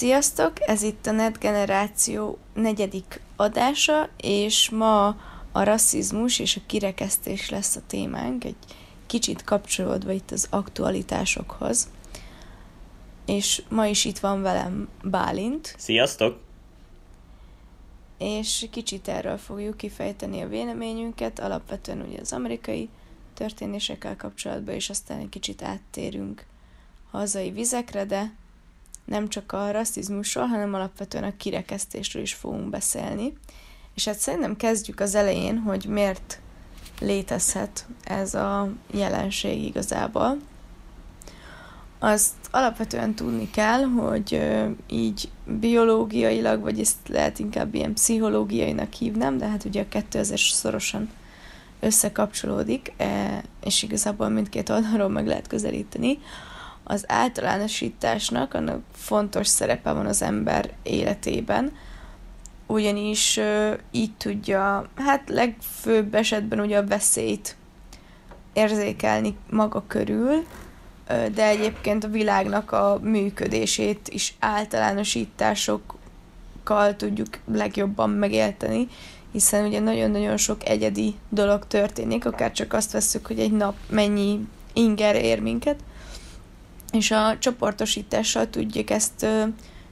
Sziasztok! Ez itt a Net Generáció negyedik adása, és ma a rasszizmus és a kirekesztés lesz a témánk, egy kicsit kapcsolódva itt az aktualitásokhoz. És ma is itt van velem Bálint. Sziasztok! És kicsit erről fogjuk kifejteni a véleményünket, alapvetően ugye az amerikai történésekkel kapcsolatban, és aztán egy kicsit áttérünk hazai vizekre, de nem csak a rasszizmusról, hanem alapvetően a kirekesztésről is fogunk beszélni. És hát szerintem kezdjük az elején, hogy miért létezhet ez a jelenség igazából. Azt alapvetően tudni kell, hogy így biológiailag, vagy ezt lehet inkább ilyen pszichológiainak hívnám, de hát ugye a kettő ezer szorosan összekapcsolódik, e, és igazából mindkét oldalról meg lehet közelíteni az általánosításnak annak fontos szerepe van az ember életében, ugyanis uh, így tudja, hát legfőbb esetben ugye a veszélyt érzékelni maga körül, de egyébként a világnak a működését is általánosításokkal tudjuk legjobban megélteni, hiszen ugye nagyon-nagyon sok egyedi dolog történik, akár csak azt veszük, hogy egy nap mennyi inger ér minket, és a csoportosítással tudjuk ezt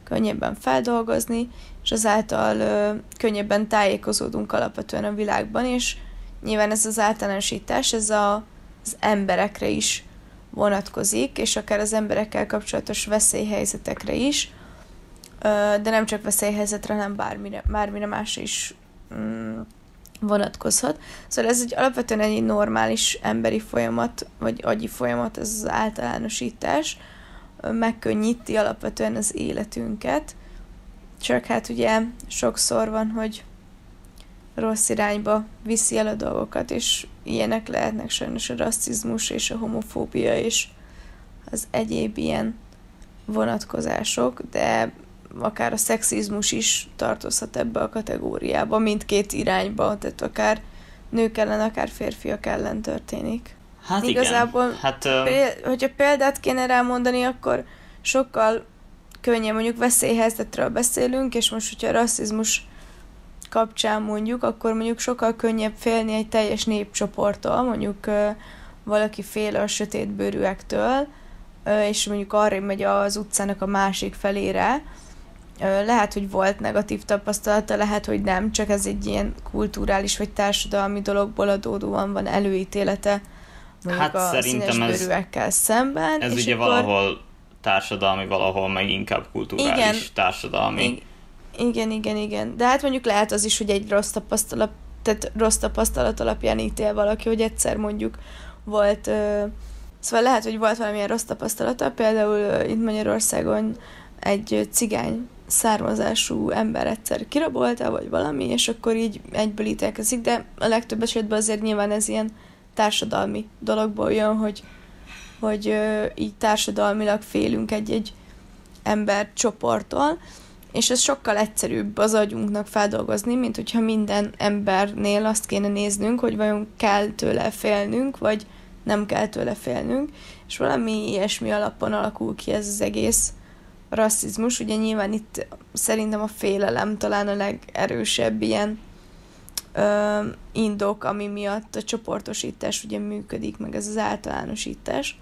könnyebben feldolgozni, és azáltal könnyebben tájékozódunk alapvetően a világban, és nyilván ez az általánosítás, ez a, az emberekre is vonatkozik, és akár az emberekkel kapcsolatos veszélyhelyzetekre is, de nem csak veszélyhelyzetre, hanem bármire, bármire más is mm, vonatkozhat. Szóval ez egy alapvetően egy normális emberi folyamat, vagy agyi folyamat, ez az általánosítás, megkönnyíti alapvetően az életünket, csak hát ugye sokszor van, hogy rossz irányba viszi el a dolgokat, és ilyenek lehetnek sajnos a rasszizmus és a homofóbia és az egyéb ilyen vonatkozások, de akár a szexizmus is tartozhat ebbe a kategóriába, mindkét irányba, tehát akár nők ellen, akár férfiak ellen történik. Hát Igazából, igen. Hát, péld, hogyha példát kéne rámondani, akkor sokkal könnyebb, mondjuk veszélyhelyzetről beszélünk, és most, hogyha a rasszizmus kapcsán mondjuk, akkor mondjuk sokkal könnyebb félni egy teljes népcsoporttól, mondjuk valaki fél a sötétbőrűektől, és mondjuk arra megy az utcának a másik felére, lehet, hogy volt negatív tapasztalata, lehet, hogy nem, csak ez egy ilyen kulturális vagy társadalmi dologból adódóan van előítélete mondjuk hát a szerintem ez, szemben. Ez ugye akkor... valahol társadalmi, valahol meg inkább kulturális igen, társadalmi. Igen, igen, igen. De hát mondjuk lehet az is, hogy egy rossz tapasztalat, tehát rossz tapasztalat alapján ítél valaki, hogy egyszer mondjuk volt, ö, szóval lehet, hogy volt valamilyen rossz tapasztalata, például ö, itt Magyarországon egy cigány származású ember egyszer kirabolta, vagy valami, és akkor így egyből ítélkezik, de a legtöbb esetben azért nyilván ez ilyen társadalmi dologból jön, hogy, hogy ö, így társadalmilag félünk egy-egy ember csoporttól, és ez sokkal egyszerűbb az agyunknak feldolgozni, mint hogyha minden embernél azt kéne néznünk, hogy vajon kell tőle félnünk, vagy nem kell tőle félnünk, és valami ilyesmi alapon alakul ki ez az egész rasszizmus, ugye nyilván itt szerintem a félelem talán a legerősebb ilyen ö, indok, ami miatt a csoportosítás ugye működik, meg ez az általánosítás.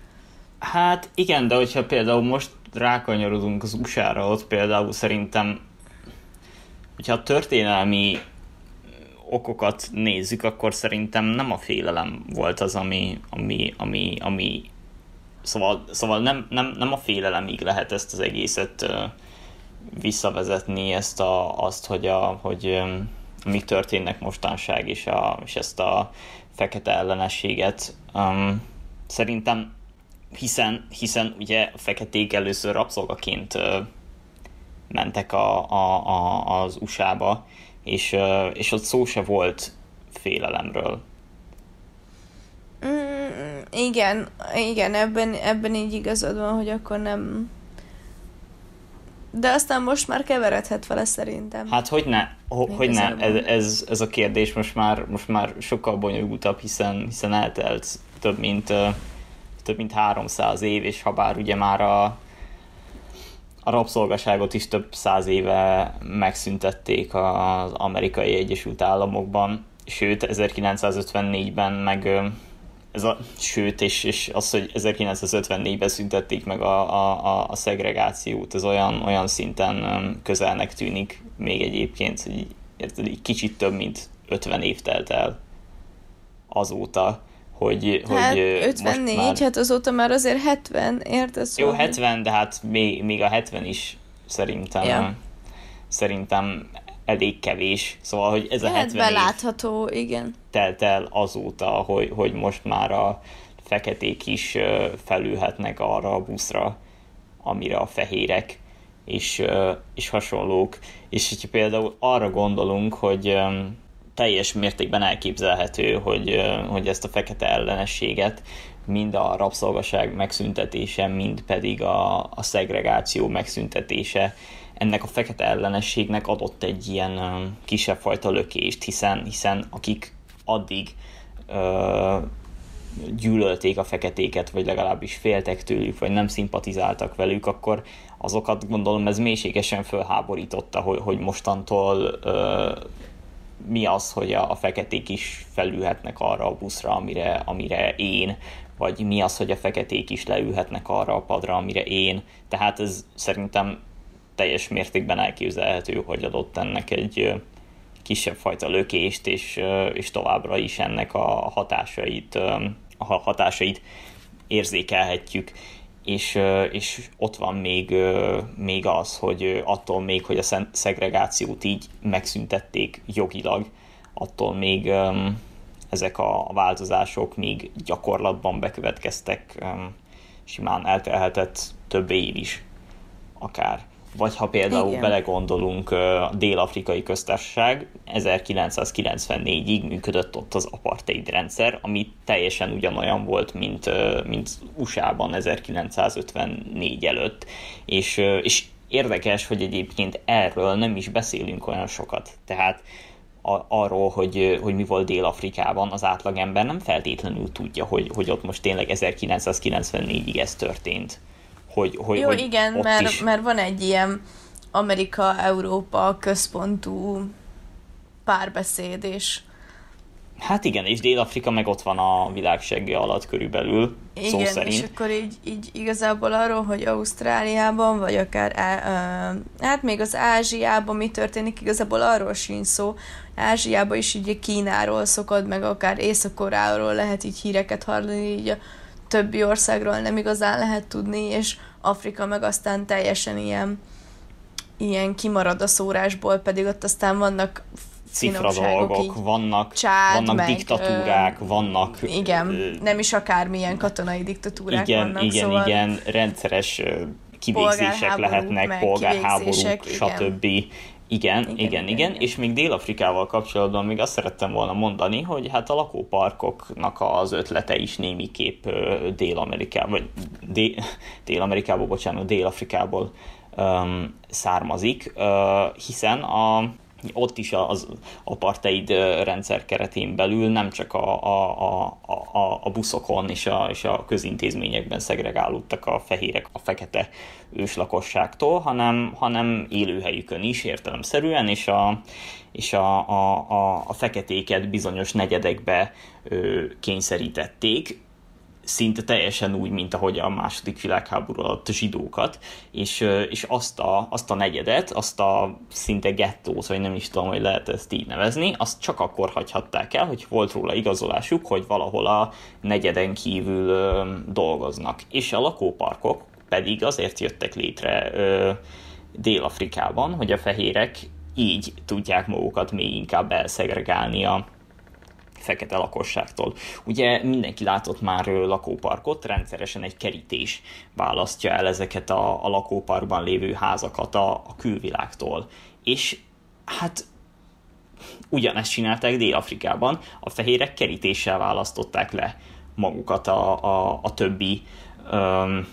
Hát igen, de hogyha például most rákanyarodunk az USA-ra, ott például szerintem, hogyha a történelmi okokat nézzük, akkor szerintem nem a félelem volt az, ami, ami, ami, ami Szóval, szóval nem, nem, nem a félelemig lehet ezt az egészet visszavezetni, ezt a, azt, hogy, a, hogy mi történnek mostanság, és, a, és ezt a fekete ellenességet. Um, szerintem, hiszen, hiszen ugye a feketék először rabszolgaként mentek a, a, a, az USA-ba, és, és ott szó se volt félelemről. Mm, igen, igen, ebben, ebben így igazad van, hogy akkor nem... De aztán most már keveredhet vele szerintem. Hát hogy ne, ho, hogy ne, ez, ez, ez, a kérdés most már, most már sokkal bonyolultabb, hiszen, hiszen eltelt több mint, több mint 300 év, és ha bár ugye már a, a rabszolgaságot is több száz éve megszüntették az amerikai Egyesült Államokban, sőt 1954-ben meg ez a, sőt, és, és az, hogy 1954-ben szüntették meg a, a, a szegregációt, ez olyan, olyan szinten közelnek tűnik még egyébként, hogy érted, így kicsit több, mint 50 év telt el azóta, hogy, hát hogy 54, már... hát azóta már azért 70, érted? Szóval Jó, 70, de hát még, még a 70 is szerintem ja. szerintem elég kevés. Szóval, hogy ez a hát 70 belátható, év igen. Telt el azóta, hogy, hogy most már a feketék is felülhetnek arra a buszra, amire a fehérek és, és hasonlók. És hogyha például arra gondolunk, hogy teljes mértékben elképzelhető, hogy, hogy ezt a fekete ellenességet mind a rabszolgaság megszüntetése, mind pedig a, a szegregáció megszüntetése ennek a fekete ellenességnek adott egy ilyen kisebb fajta lökést, hiszen, hiszen akik addig ö, gyűlölték a feketéket, vagy legalábbis féltek tőlük, vagy nem szimpatizáltak velük, akkor azokat gondolom ez mélységesen fölháborította, hogy, hogy mostantól ö, mi az, hogy a, a feketék is felülhetnek arra a buszra, amire, amire én, vagy mi az, hogy a feketék is leülhetnek arra a padra, amire én. Tehát ez szerintem teljes mértékben elképzelhető, hogy adott ennek egy kisebb fajta lökést, és, és továbbra is ennek a hatásait, a hatásait érzékelhetjük. És, és ott van még, még az, hogy attól még, hogy a szegregációt így megszüntették jogilag, attól még ezek a változások még gyakorlatban bekövetkeztek, simán eltelhetett több év is akár. Vagy ha például Igen. belegondolunk, a Dél-Afrikai Köztársaság 1994-ig működött ott az apartheid rendszer, ami teljesen ugyanolyan volt, mint, mint USA-ban 1954 előtt. És, és érdekes, hogy egyébként erről nem is beszélünk olyan sokat. Tehát a, arról, hogy, hogy mi volt Dél-Afrikában, az átlagember nem feltétlenül tudja, hogy, hogy ott most tényleg 1994-ig ez történt hogy, hogy Jó, hogy igen, mert, is... mert van egy ilyen Amerika-Európa központú párbeszéd, és Hát igen, és Dél-Afrika meg ott van a világ segge alatt körülbelül, igen, szó szerint. és akkor így, így igazából arról, hogy Ausztráliában, vagy akár hát még az Ázsiában mi történik, igazából arról sincs szó. Ázsiában is így Kínáról szokod, meg akár észak lehet így híreket hallani, így a többi országról nem igazán lehet tudni, és Afrika meg aztán teljesen ilyen, ilyen kimarad a szórásból, pedig ott aztán vannak cifra dolgok, vannak, csád, vannak meg, diktatúrák, ö, vannak... Igen, ö, nem is akármilyen katonai diktatúrák igen, vannak, Igen, szóval igen, rendszeres kivégzések lehetnek, polgárháborúk, stb. Igen. Igen, igen, igen, igen, igen, és még Dél-Afrikával kapcsolatban még azt szerettem volna mondani, hogy hát a lakóparkoknak az ötlete is némiképp Dél-Amerikából, vagy Dél-Amerikából, bocsánat, Dél-Afrikából um, származik, uh, hiszen a ott is az apartheid rendszer keretén belül nem csak a, a, a, a, a buszokon és a, és a közintézményekben szegregálódtak a fehérek a fekete őslakosságtól, hanem, hanem élőhelyükön is értelemszerűen, és a, és a, a, a, a feketéket bizonyos negyedekbe ö, kényszerítették, szinte teljesen úgy, mint ahogy a második világháború alatt zsidókat, és, és azt, a, azt a negyedet, azt a szinte gettót, vagy nem is tudom, hogy lehet ezt így nevezni, azt csak akkor hagyhatták el, hogy volt róla igazolásuk, hogy valahol a negyeden kívül ö, dolgoznak. És a lakóparkok pedig azért jöttek létre ö, Dél-Afrikában, hogy a fehérek így tudják magukat még inkább elszegregálni a, fekete lakosságtól. Ugye mindenki látott már lakóparkot, rendszeresen egy kerítés választja el ezeket a, a lakóparkban lévő házakat a, a külvilágtól. És hát ugyanezt csinálták Dél-Afrikában, a fehérek kerítéssel választották le magukat a, a, a többi öm,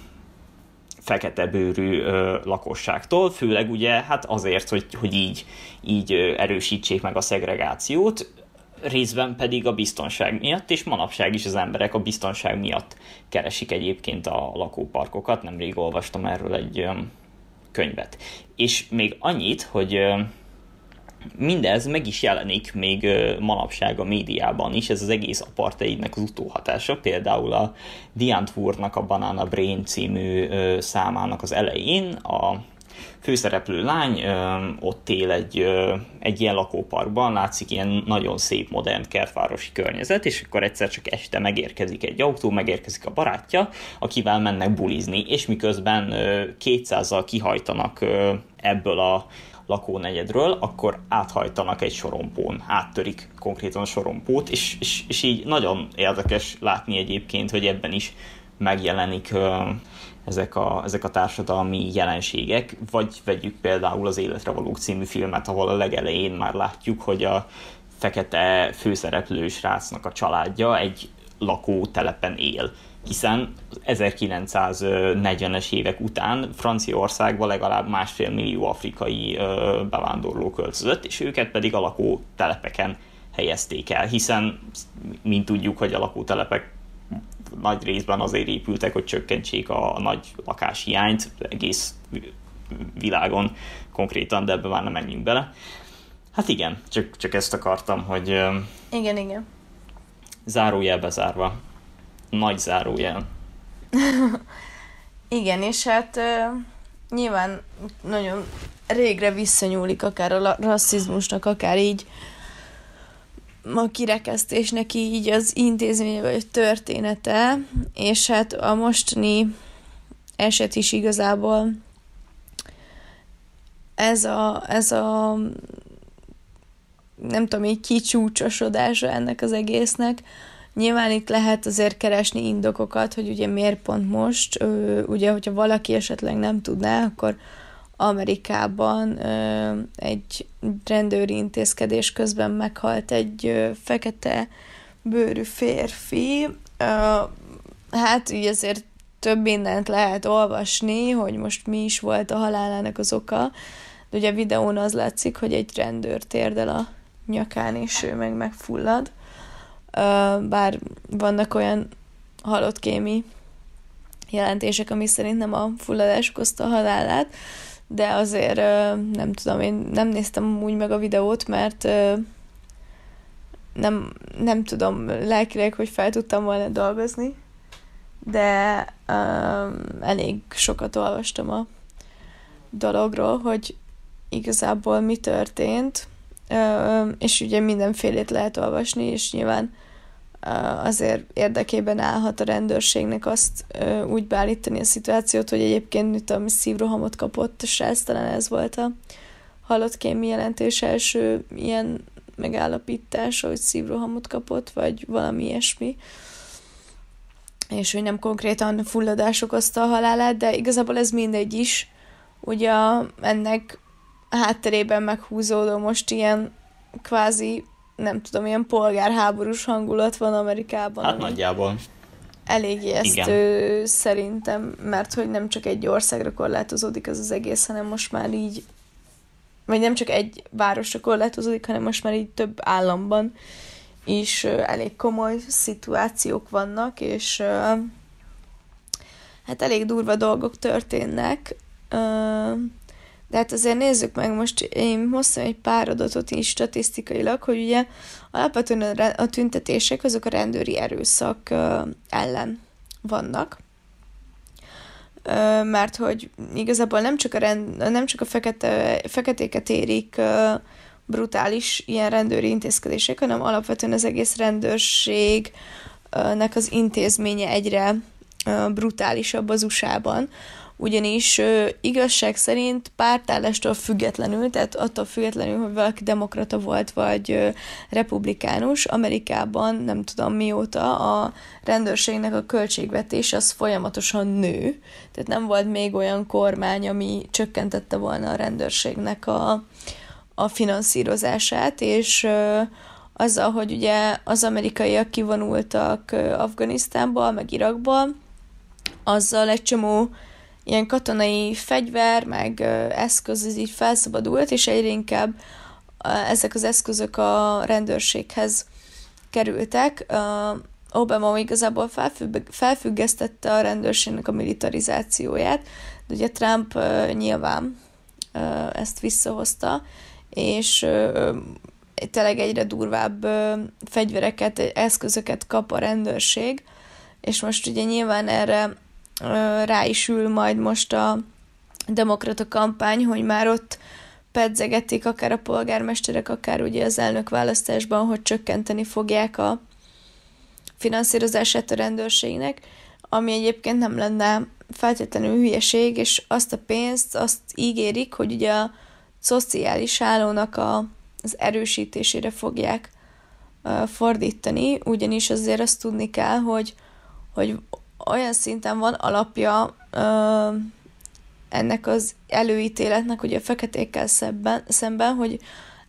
fekete bőrű ö, lakosságtól, főleg ugye hát azért, hogy, hogy így, így erősítsék meg a szegregációt részben pedig a biztonság miatt, és manapság is az emberek a biztonság miatt keresik egyébként a lakóparkokat. Nemrég olvastam erről egy könyvet. És még annyit, hogy mindez meg is jelenik még manapság a médiában is, ez az egész apartheidnek az utóhatása, például a Diane Wurnak a Banana Brain című számának az elején a főszereplő lány ott él egy, egy ilyen lakóparkban, látszik ilyen nagyon szép, modern kertvárosi környezet, és akkor egyszer csak este megérkezik egy autó, megérkezik a barátja, akivel mennek bulizni, és miközben ö, 200-zal kihajtanak ebből a lakónegyedről, akkor áthajtanak egy sorompón, áttörik konkrétan a sorompót, és, és, és így nagyon érdekes látni egyébként, hogy ebben is megjelenik ezek a, ezek a társadalmi jelenségek, vagy vegyük például az Életre valók című filmet, ahol a legelején már látjuk, hogy a fekete főszereplő srácnak a családja egy lakótelepen él. Hiszen 1940-es évek után Franciaországba legalább másfél millió afrikai bevándorló költözött, és őket pedig a lakótelepeken helyezték el, hiszen mint tudjuk, hogy a lakótelepek nagy részben azért épültek, hogy csökkentsék a, nagy lakáshiányt egész világon konkrétan, de ebbe már nem menjünk bele. Hát igen, csak, csak ezt akartam, hogy... Igen, igen. Zárójel bezárva. Nagy zárójel. igen, és hát nyilván nagyon régre visszanyúlik akár a rasszizmusnak, akár így a kirekesztésnek így az intézmény vagy története, és hát a mostani eset is igazából ez a, ez a nem tudom, így kicsúcsosodása ennek az egésznek. Nyilván itt lehet azért keresni indokokat, hogy ugye miért pont most, ugye, hogyha valaki esetleg nem tudná, akkor Amerikában egy rendőri intézkedés közben meghalt egy fekete bőrű férfi. Hát így azért több mindent lehet olvasni, hogy most mi is volt a halálának az oka, de ugye a videón az látszik, hogy egy rendőr térdel a nyakán, és ő meg megfullad. Bár vannak olyan halott kémi jelentések, ami szerint nem a fulladás okozta a halálát, de azért nem tudom, én nem néztem úgy meg a videót, mert nem, nem tudom lelkileg, hogy fel tudtam volna dolgozni, de elég sokat olvastam a dologról, hogy igazából mi történt, és ugye mindenfélét lehet olvasni, és nyilván azért érdekében állhat a rendőrségnek azt úgy beállítani a szituációt, hogy egyébként itt a szívrohamot kapott, és ez talán ez volt a halott kémi jelentés első ilyen megállapítása, hogy szívrohamot kapott, vagy valami ilyesmi és hogy nem konkrétan fulladás okozta a halálát, de igazából ez mindegy is. Ugye ennek hátterében meghúzódó most ilyen kvázi nem tudom, ilyen polgárháborús hangulat van Amerikában. Hát nagyjából. Elég ijesztő Igen. szerintem, mert hogy nem csak egy országra korlátozódik az az egész, hanem most már így, vagy nem csak egy városra korlátozódik, hanem most már így több államban is elég komoly szituációk vannak, és hát elég durva dolgok történnek. De hát azért nézzük meg, most én hoztam egy pár adatot is statisztikailag, hogy ugye alapvetően a tüntetések azok a rendőri erőszak ellen vannak, mert hogy igazából nem csak a, rend, nem csak a fekete, feketéket érik brutális ilyen rendőri intézkedések, hanem alapvetően az egész rendőrségnek az intézménye egyre brutálisabb az USA-ban, ugyanis ö, igazság szerint pártállástól függetlenül, tehát attól függetlenül, hogy valaki demokrata volt, vagy ö, republikánus, Amerikában nem tudom mióta a rendőrségnek a költségvetés az folyamatosan nő, tehát nem volt még olyan kormány, ami csökkentette volna a rendőrségnek a, a finanszírozását, és ö, azzal, hogy ugye az amerikaiak kivonultak Afganisztánból, meg Irakból, azzal egy csomó ilyen katonai fegyver, meg eszköz ez így felszabadult, és egyre inkább ezek az eszközök a rendőrséghez kerültek. Obama igazából felfügg, felfüggesztette a rendőrségnek a militarizációját, Ugye Trump nyilván ezt visszahozta, és tényleg egyre durvább fegyvereket, eszközöket kap a rendőrség, és most ugye nyilván erre rá is ül majd most a demokrata kampány, hogy már ott pedzegetik akár a polgármesterek, akár ugye az elnök választásban, hogy csökkenteni fogják a finanszírozását a rendőrségnek, ami egyébként nem lenne feltétlenül hülyeség, és azt a pénzt azt ígérik, hogy ugye a szociális hálónak a, az erősítésére fogják fordítani, ugyanis azért azt tudni kell, hogy, hogy olyan szinten van alapja uh, ennek az előítéletnek, hogy a feketékkel szemben, szemben, hogy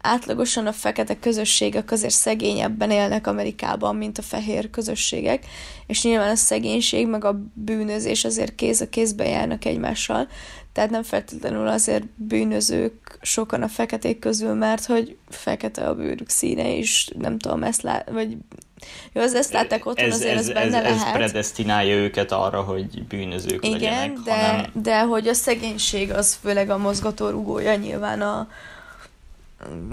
átlagosan a fekete közösségek azért szegényebben élnek Amerikában, mint a fehér közösségek, és nyilván a szegénység meg a bűnözés azért kéz a kézbe járnak egymással, tehát nem feltétlenül azért bűnözők sokan a feketék közül, mert hogy fekete a bőrük színe, és nem tudom, ezt lát, vagy jó, az ezt látták otthon, ez, azért ez, ez benne ez, lehet. Ez predestinálja őket arra, hogy bűnözők Igen, legyenek, de, hanem... de hogy a szegénység az főleg a mozgatórugója nyilván a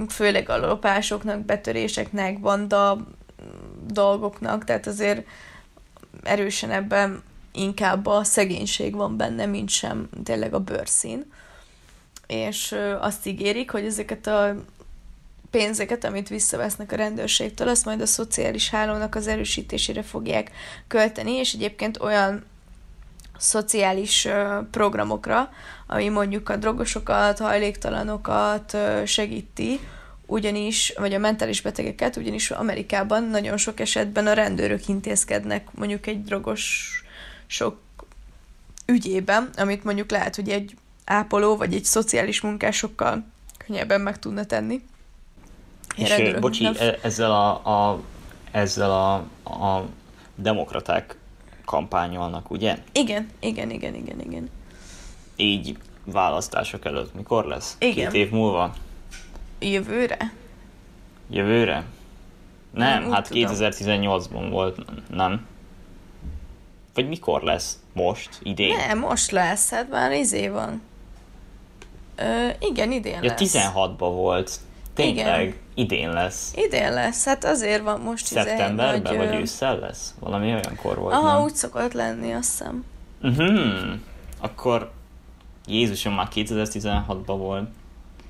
főleg a lopásoknak, betöréseknek, banda dolgoknak, tehát azért erősen ebben inkább a szegénység van benne, mint sem tényleg a bőrszín. És azt ígérik, hogy ezeket a pénzeket, amit visszavesznek a rendőrségtől, azt majd a szociális hálónak az erősítésére fogják költeni, és egyébként olyan szociális programokra, ami mondjuk a drogosokat, hajléktalanokat segíti, ugyanis, vagy a mentális betegeket, ugyanis Amerikában nagyon sok esetben a rendőrök intézkednek mondjuk egy drogos sok ügyében, amit mondjuk lehet, hogy egy ápoló vagy egy szociális munkásokkal könnyebben meg tudna tenni. És bocsi, nem... E- ezzel a, a, ezzel a, a demokraták kampányolnak, ugye? Igen, igen, igen, igen, igen. Így választások előtt. Mikor lesz? Igen. Két év múlva? Jövőre? Jövőre? Nem, nem hát 2018-ban volt, nem? Vagy mikor lesz? Most? Idén? Nem, most lesz, hát már izé van. Ö, igen, idén ja, lesz. 16-ban volt. Tényleg, igen. idén lesz. Idén lesz, hát azért van most izé, Szeptemberben, vagy, vagy ősszel lesz? Valami olyankor volt, Aha, nem? úgy szokott lenni, azt hiszem. Uh-huh. Akkor Jézusom már 2016-ban volt.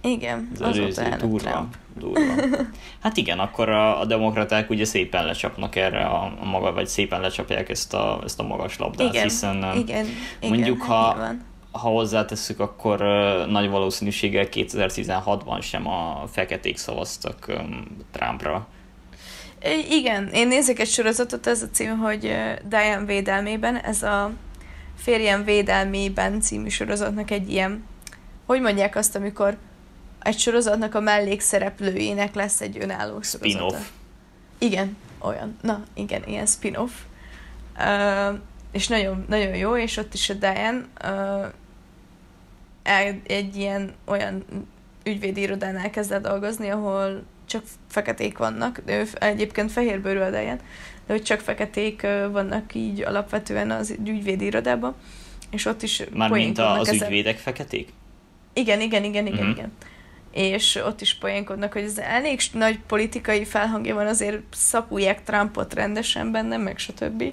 Igen, az előző durva, durva. Hát igen, akkor a, a demokraták ugye szépen lecsapnak erre a, a maga, vagy szépen lecsapják ezt a, ezt a magas labdát, igen, hiszen igen, mondjuk igen, ha, hát ha hozzátesszük, akkor nagy valószínűséggel 2016-ban sem a feketék szavaztak um, Trumpra. Igen, én nézek egy sorozatot, ez a cím, hogy Diane védelmében, ez a Férjem védelmében című sorozatnak egy ilyen, hogy mondják azt, amikor egy sorozatnak a mellékszereplőjének lesz egy önálló sorozata. Spin-off. Igen, olyan. Na, igen, ilyen spin-off. Uh, és nagyon, nagyon jó, és ott is a Diane uh, egy ilyen olyan ügyvédi irodánál kezdett dolgozni, ahol csak feketék vannak, de ő egyébként fehérbőrű a Diane, de hogy csak feketék vannak így alapvetően az ügyvédi irodában, és ott is Mármint az ezen. ügyvédek feketék? Igen, igen, igen, igen, uh-huh. igen. És ott is poénkodnak, hogy ez elég nagy politikai felhangja van, azért szapulják Trumpot rendesen benne, meg stb.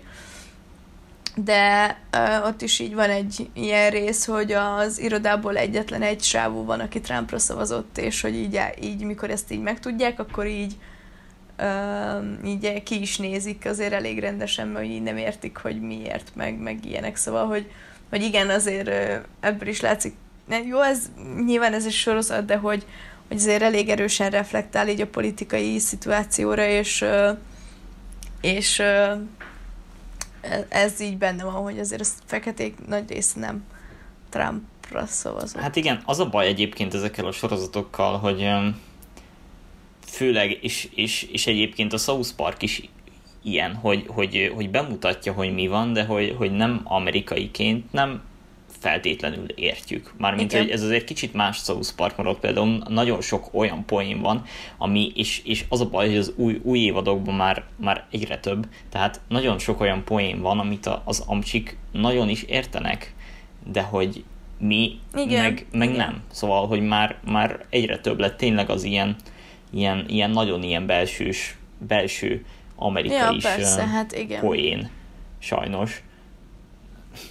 De uh, ott is így van egy ilyen rész, hogy az irodából egyetlen egy sávú van, aki Trumpra szavazott, és hogy így, így mikor ezt így megtudják, akkor így uh, így ki is nézik azért elég rendesen, mert így nem értik, hogy miért, meg, meg ilyenek. Szóval, hogy, hogy igen, azért ebből is látszik, jó, ez nyilván ez egy sorozat, de hogy, hogy azért elég erősen reflektál így a politikai szituációra, és, és ez így benne van, hogy azért a feketék nagy része nem Trumpra szavazott. Hát igen, az a baj egyébként ezekkel a sorozatokkal, hogy főleg, és, és, és egyébként a South Park is ilyen, hogy, hogy, hogy bemutatja, hogy mi van, de hogy, hogy nem amerikaiként nem feltétlenül értjük. Mármint, Igen. hogy ez azért kicsit más South Park, mert ott például nagyon sok olyan poén van, ami, és, és az a baj, hogy az új, új évadokban már, már egyre több, tehát nagyon sok olyan poén van, amit az amcsik nagyon is értenek, de hogy mi igen, meg, meg igen. nem. Szóval, hogy már, már egyre több lett tényleg az ilyen, ilyen, ilyen nagyon ilyen belsős, belső amerikai ja, is persze, hát igen. poén, sajnos.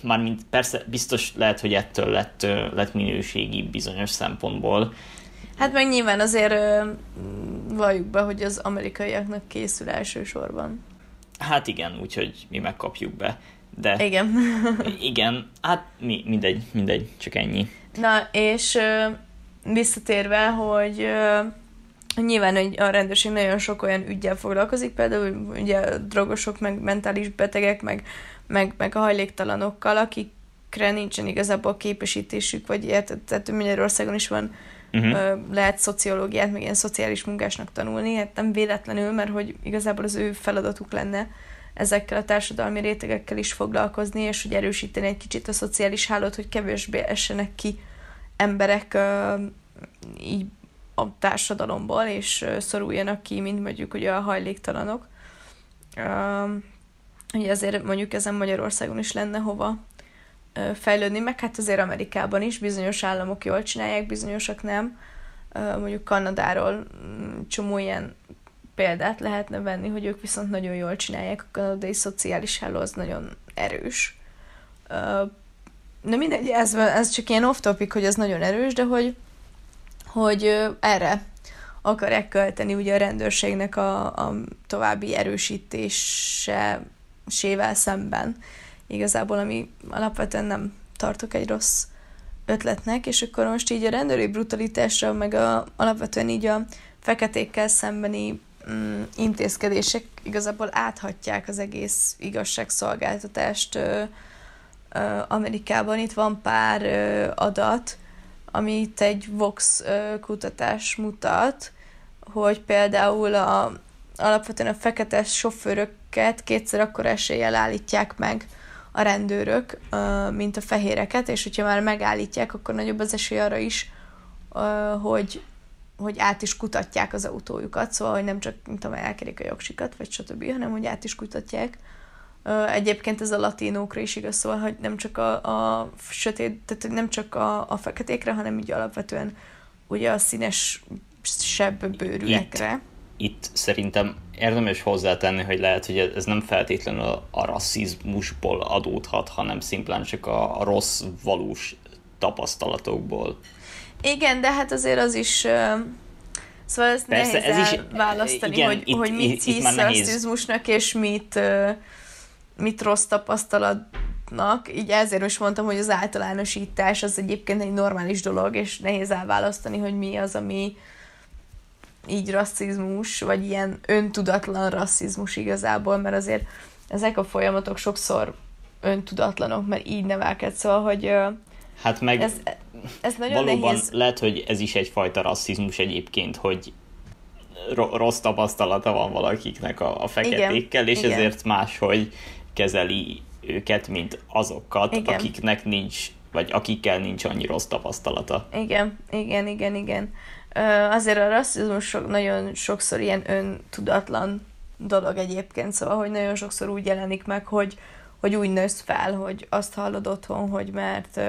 Mármint persze biztos lehet, hogy ettől lett, lett minőségi bizonyos szempontból. Hát meg nyilván azért valljuk be, hogy az amerikaiaknak készül elsősorban. Hát igen, úgyhogy mi megkapjuk be. De igen. igen, hát mi, mindegy, mindegy, csak ennyi. Na, és visszatérve, hogy nyilván hogy a rendőrség nagyon sok olyan ügyel foglalkozik, például ugye drogosok, meg mentális betegek, meg, meg, meg a hajléktalanokkal, akikre nincsen igazából képesítésük, vagy érted, tehát Magyarországon is van uh-huh. lehet szociológiát, meg ilyen szociális munkásnak tanulni, hát nem véletlenül, mert hogy igazából az ő feladatuk lenne ezekkel a társadalmi rétegekkel is foglalkozni, és hogy erősíteni egy kicsit a szociális hálót, hogy kevésbé essenek ki emberek így a társadalomból, és szoruljanak ki, mint mondjuk ugye a hajléktalanok. Ugye azért mondjuk ezen Magyarországon is lenne hova fejlődni, meg hát azért Amerikában is bizonyos államok jól csinálják, bizonyosak nem. Mondjuk Kanadáról mm, csomó ilyen példát lehetne venni, hogy ők viszont nagyon jól csinálják, a kanadai szociális háló az nagyon erős. De mindegy, ez, ez csak ilyen off-topic, hogy az nagyon erős, de hogy, hogy erre akarják költeni ugye a rendőrségnek a, a további erősítése sével szemben igazából, ami alapvetően nem tartok egy rossz ötletnek, és akkor most így a rendőri brutalitásra, meg a, alapvetően így a feketékkel szembeni mm, intézkedések igazából áthatják az egész igazságszolgáltatást ö, ö, Amerikában. Itt van pár ö, adat, amit egy Vox ö, kutatás mutat, hogy például a, alapvetően a fekete sofőröket kétszer akkor eséllyel állítják meg a rendőrök, mint a fehéreket, és hogyha már megállítják, akkor nagyobb az esély arra is, hogy, hogy át is kutatják az autójukat, szóval, hogy nem csak, mint amely elkerik a jogsikat, vagy stb., hanem, hogy át is kutatják. Egyébként ez a latinókra is igaz, szóval, hogy nem csak a, a sötét, tehát nem csak a, a feketékre, hanem így alapvetően ugye a színes sebb bőrűekre. Itt itt szerintem érdemes hozzátenni, hogy lehet, hogy ez nem feltétlenül a rasszizmusból adódhat, hanem szimplán csak a rossz valós tapasztalatokból. Igen, de hát azért az is... Szóval ezt Persze, nehéz ez is, választani, igen, hogy, itt, hogy mit hisz rasszizmusnak, és mit, mit rossz tapasztalatnak. Így ezért is mondtam, hogy az általánosítás az egyébként egy normális dolog, és nehéz elválasztani, hogy mi az, ami, így rasszizmus, vagy ilyen öntudatlan rasszizmus igazából, mert azért ezek a folyamatok sokszor öntudatlanok, mert így nevelked, szóval, hogy Hát meg ez, ez nagyon valóban nehéz. lehet, hogy ez is egyfajta rasszizmus egyébként, hogy rossz tapasztalata van valakiknek a, a feketékkel, igen, és igen. ezért máshogy kezeli őket, mint azokat, igen. akiknek nincs, vagy akikkel nincs annyi rossz tapasztalata. Igen, igen, igen, igen azért a rasszizmus nagyon sokszor ilyen öntudatlan dolog egyébként, szóval, hogy nagyon sokszor úgy jelenik meg, hogy, hogy úgy nősz fel, hogy azt hallod otthon, hogy mert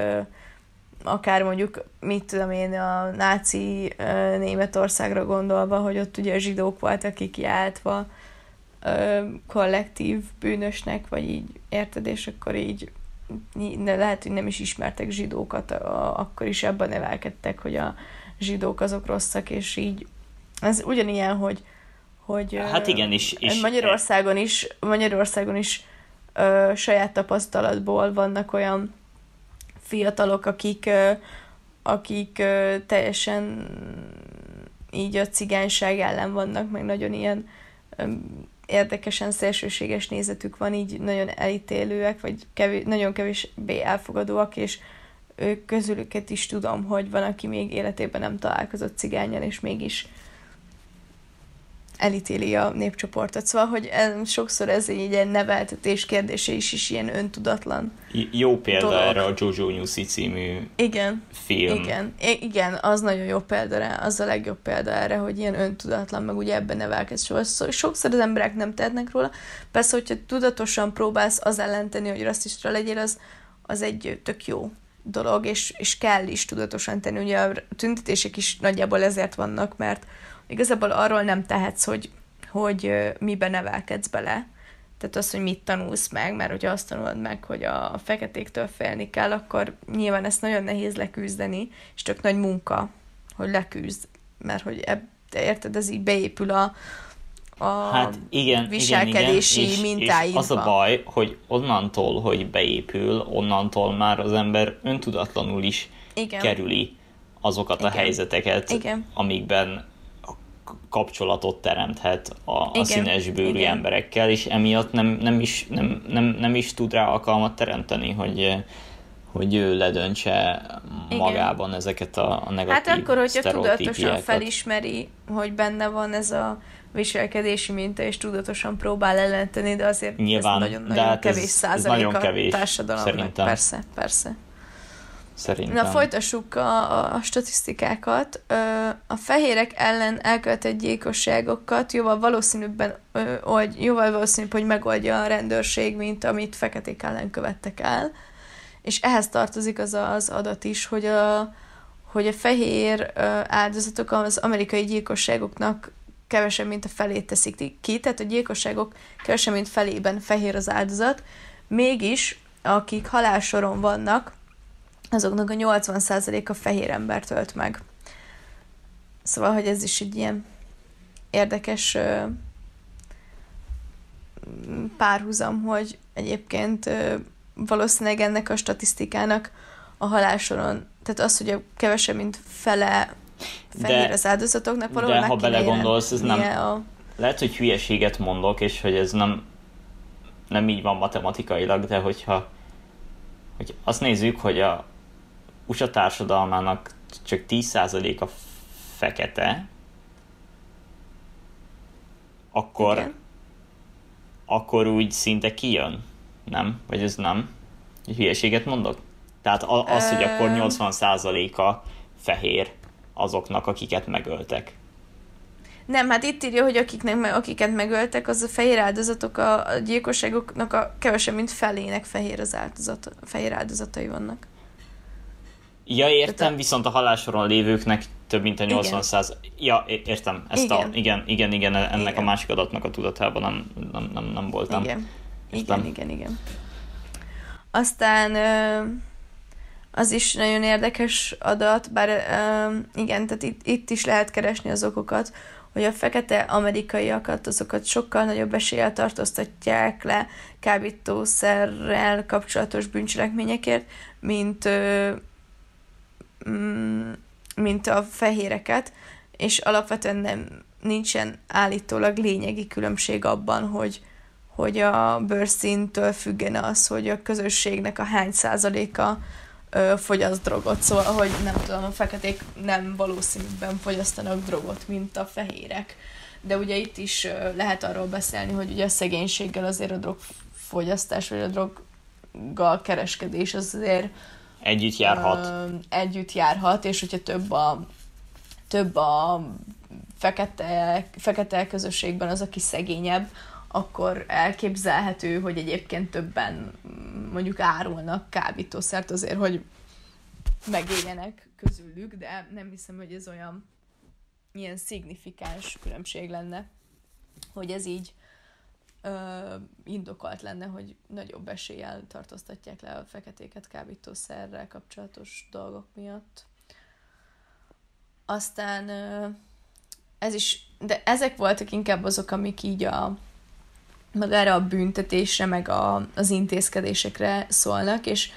akár mondjuk, mit tudom én, a náci Németországra gondolva, hogy ott ugye a zsidók voltak kikiáltva kollektív bűnösnek, vagy így érted, és akkor így lehet, hogy nem is ismertek zsidókat, akkor is ebben nevelkedtek, hogy a zsidók azok rosszak, és így ez ugyanilyen, hogy hogy hát igen is, és Magyarországon is Magyarországon is ö, saját tapasztalatból vannak olyan fiatalok, akik ö, akik ö, teljesen így a cigányság ellen vannak, meg nagyon ilyen ö, érdekesen szélsőséges nézetük van, így nagyon elítélőek, vagy kevés, nagyon kevésbé elfogadóak, és ők közülüket is tudom, hogy van, aki még életében nem találkozott cigányjal, és mégis elítéli a népcsoportot. Szóval, hogy sokszor ez így egy neveltetés kérdése is, is ilyen öntudatlan Jó példa dolog. erre a Jojo Newsy című igen, film. Igen, I- igen, az nagyon jó példa rá, az a legjobb példa erre, hogy ilyen öntudatlan, meg ugye ebben nevelkedsz. Szóval sokszor az emberek nem tehetnek róla. Persze, hogyha tudatosan próbálsz az ellenteni, hogy rasszistra legyél, az, az egy tök jó dolog, és, és kell is tudatosan tenni. Ugye a tüntetések is nagyjából ezért vannak, mert igazából arról nem tehetsz, hogy, hogy miben nevelkedsz bele. Tehát az, hogy mit tanulsz meg, mert hogyha azt tanulod meg, hogy a feketéktől félni kell, akkor nyilván ezt nagyon nehéz leküzdeni, és tök nagy munka, hogy leküzd, mert hogy eb, érted, ez így beépül a, a hát igen, viselkedési igen, igen. És, és az a baj, hogy onnantól, hogy beépül, onnantól már az ember öntudatlanul is igen. kerüli azokat igen. a helyzeteket, igen. amikben kapcsolatot teremthet a, a színes bőrű emberekkel, és emiatt nem, nem, is, nem, nem, nem is tud rá alkalmat teremteni, hogy hogy ő ledöntse magában Igen. ezeket a, a negatív Hát akkor, hogyha tudatosan felismeri, hogy benne van ez a viselkedési minta, és tudatosan próbál ellenteni, de azért Nyilván, ez nagyon-nagyon hát kevés ez, százalék ez nagyon kevés, a társadalomnak. Szerintem. Persze, persze. Szerintem. Na, folytassuk a, a statisztikákat. A fehérek ellen elkövetett gyilkosságokat jóval valószínűbben, hogy jóval valószínűbb, hogy megoldja a rendőrség, mint amit feketék ellen követtek el. És ehhez tartozik az az adat is, hogy a, hogy a fehér áldozatok az amerikai gyilkosságoknak kevesebb, mint a felét teszik ki, tehát a gyilkosságok kevesebb, mint felében fehér az áldozat, mégis akik halálsoron vannak, azoknak a 80%-a fehér embert ölt meg. Szóval, hogy ez is egy ilyen érdekes párhuzam, hogy egyébként ö, valószínűleg ennek a statisztikának a halálsoron, tehát az, hogy a kevesebb, mint fele fehér de, az áldozatoknak, valahol de ha belegondolsz, ez nem... A... Lehet, hogy hülyeséget mondok, és hogy ez nem, nem így van matematikailag, de hogyha hogy azt nézzük, hogy a USA társadalmának csak 10%-a fekete, akkor, Igen. akkor úgy szinte kijön, nem? Vagy ez nem? Hülyeséget mondok? Tehát az, hogy akkor 80%-a fehér azoknak, akiket megöltek. Nem, hát itt írja, hogy akiknek, akiket megöltek, az a fehér áldozatok, a, a gyilkosságoknak a kevesebb, mint felének fehér, az áldozat, fehér áldozatai vannak. Ja, értem, a... viszont a halálsoron lévőknek több mint a 80 száz... Ja, értem, ezt igen. a... Igen, igen, igen, ennek igen. a másik adatnak a tudatában nem, nem, nem, nem voltam. Igen. igen, igen, igen. Aztán az is nagyon érdekes adat, bár igen, tehát itt, itt is lehet keresni az okokat, hogy a fekete amerikaiakat, azokat sokkal nagyobb eséllyel tartóztatják le kábítószerrel kapcsolatos bűncselekményekért, mint Mm, mint a fehéreket, és alapvetően nem, nincsen állítólag lényegi különbség abban, hogy, hogy a bőrszíntől függen az, hogy a közösségnek a hány százaléka ö, fogyaszt drogot. Szóval, hogy nem tudom, a feketék nem valószínűbben fogyasztanak drogot, mint a fehérek. De ugye itt is ö, lehet arról beszélni, hogy ugye a szegénységgel azért a drogfogyasztás, vagy a droggal kereskedés az azért Együtt járhat. Ö, együtt járhat, és hogyha több a, több a fekete, fekete közösségben az, aki szegényebb, akkor elképzelhető, hogy egyébként többen mondjuk árulnak kábítószert azért, hogy megéljenek közülük, de nem hiszem, hogy ez olyan ilyen szignifikáns különbség lenne, hogy ez így ö, indokolt lenne, hogy nagyobb eséllyel tartóztatják le a feketéket kábítószerrel kapcsolatos dolgok miatt. Aztán ö, ez is, de ezek voltak inkább azok, amik így a magára a büntetésre, meg a, az intézkedésekre szólnak, és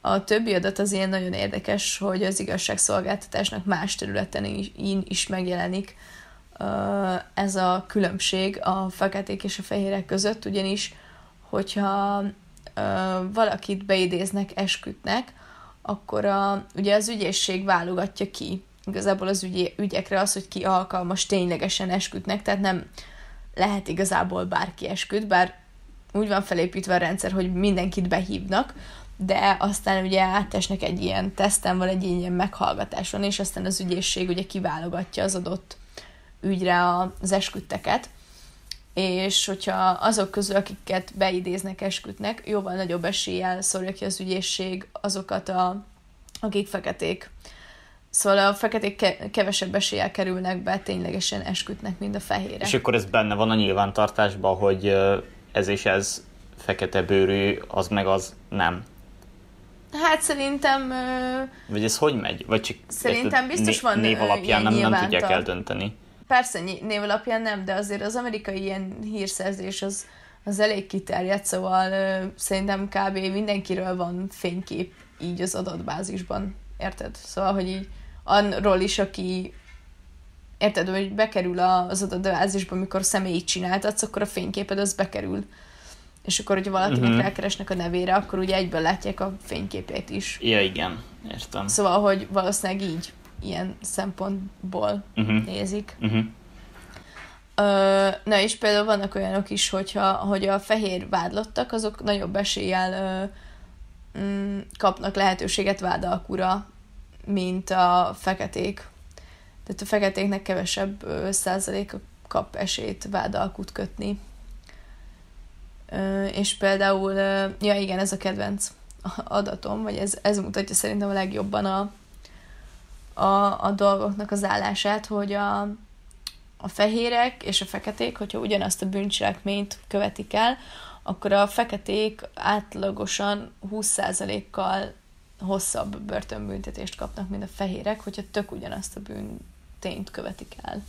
a többi adat az ilyen nagyon érdekes, hogy az igazságszolgáltatásnak más területen is, is megjelenik ez a különbség a feketék és a fehérek között, ugyanis hogyha valakit beidéznek eskütnek, akkor a, ugye az ügyészség válogatja ki. Igazából az ügy, ügyekre az, hogy ki alkalmas ténylegesen eskütnek, tehát nem lehet igazából bárki esküt, bár úgy van felépítve a rendszer, hogy mindenkit behívnak, de aztán ugye átesnek egy ilyen teszten, vagy egy ilyen meghallgatáson, és aztán az ügyészség ugye kiválogatja az adott ügyre az esküdteket, és hogyha azok közül, akiket beidéznek eskütnek, jóval nagyobb eséllyel szorja ki az ügyészség azokat a akik feketék. Szóval a feketék ke- kevesebb eséllyel kerülnek be ténylegesen eskütnek, mint a fehérek. És akkor ez benne van a nyilvántartásban, hogy ez és ez fekete bőrű, az meg az nem. Hát szerintem Vagy ez hogy megy? Vagy csak Szerintem biztos van, név alapján nem, nem tudják eldönteni. persze név alapján nem, de azért az amerikai ilyen hírszerzés az, az elég kiterjedt, szóval ö, szerintem kb. mindenkiről van fénykép így az adatbázisban, érted? Szóval, hogy így arról is, aki érted, hogy bekerül az adatbázisba, amikor személyit csináltatsz, akkor a fényképed az bekerül. És akkor, hogyha valakinek Mhm. rákeresnek a nevére, akkor ugye egyből látják a fényképét is. Ja, igen, értem. Szóval, hogy valószínűleg így, ilyen szempontból Uh-huh. nézik. Uh-huh. Ö, na és például vannak olyanok is, hogyha, hogy a fehér vádlottak, azok nagyobb eséllyel ö, mm, kapnak lehetőséget vádalkura, mint a feketék. Tehát a feketéknek kevesebb százaléka kap esélyt vádalkut kötni. És például, ja igen, ez a kedvenc adatom, vagy ez, ez mutatja szerintem a legjobban a, a, a dolgoknak az állását, hogy a, a fehérek és a feketék, hogyha ugyanazt a bűncselekményt követik el, akkor a feketék átlagosan 20%-kal hosszabb börtönbüntetést kapnak, mint a fehérek, hogyha tök ugyanazt a bűntényt követik el.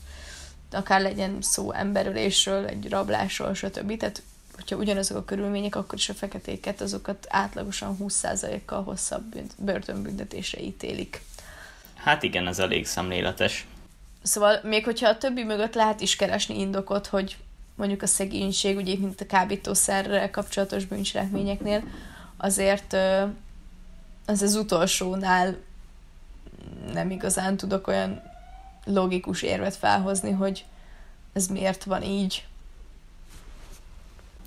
Akár legyen szó emberölésről, egy rablásról, stb. Tehát, hogyha ugyanazok a körülmények, akkor is a feketéket azokat átlagosan 20%-kal hosszabb bünt- börtönbüntetésre ítélik. Hát igen, ez elég szemléletes. Szóval még hogyha a többi mögött lehet is keresni indokot, hogy mondjuk a szegénység, ugye mint a kábítószerrel kapcsolatos bűncselekményeknél, azért az az utolsónál nem igazán tudok olyan logikus érvet felhozni, hogy ez miért van így.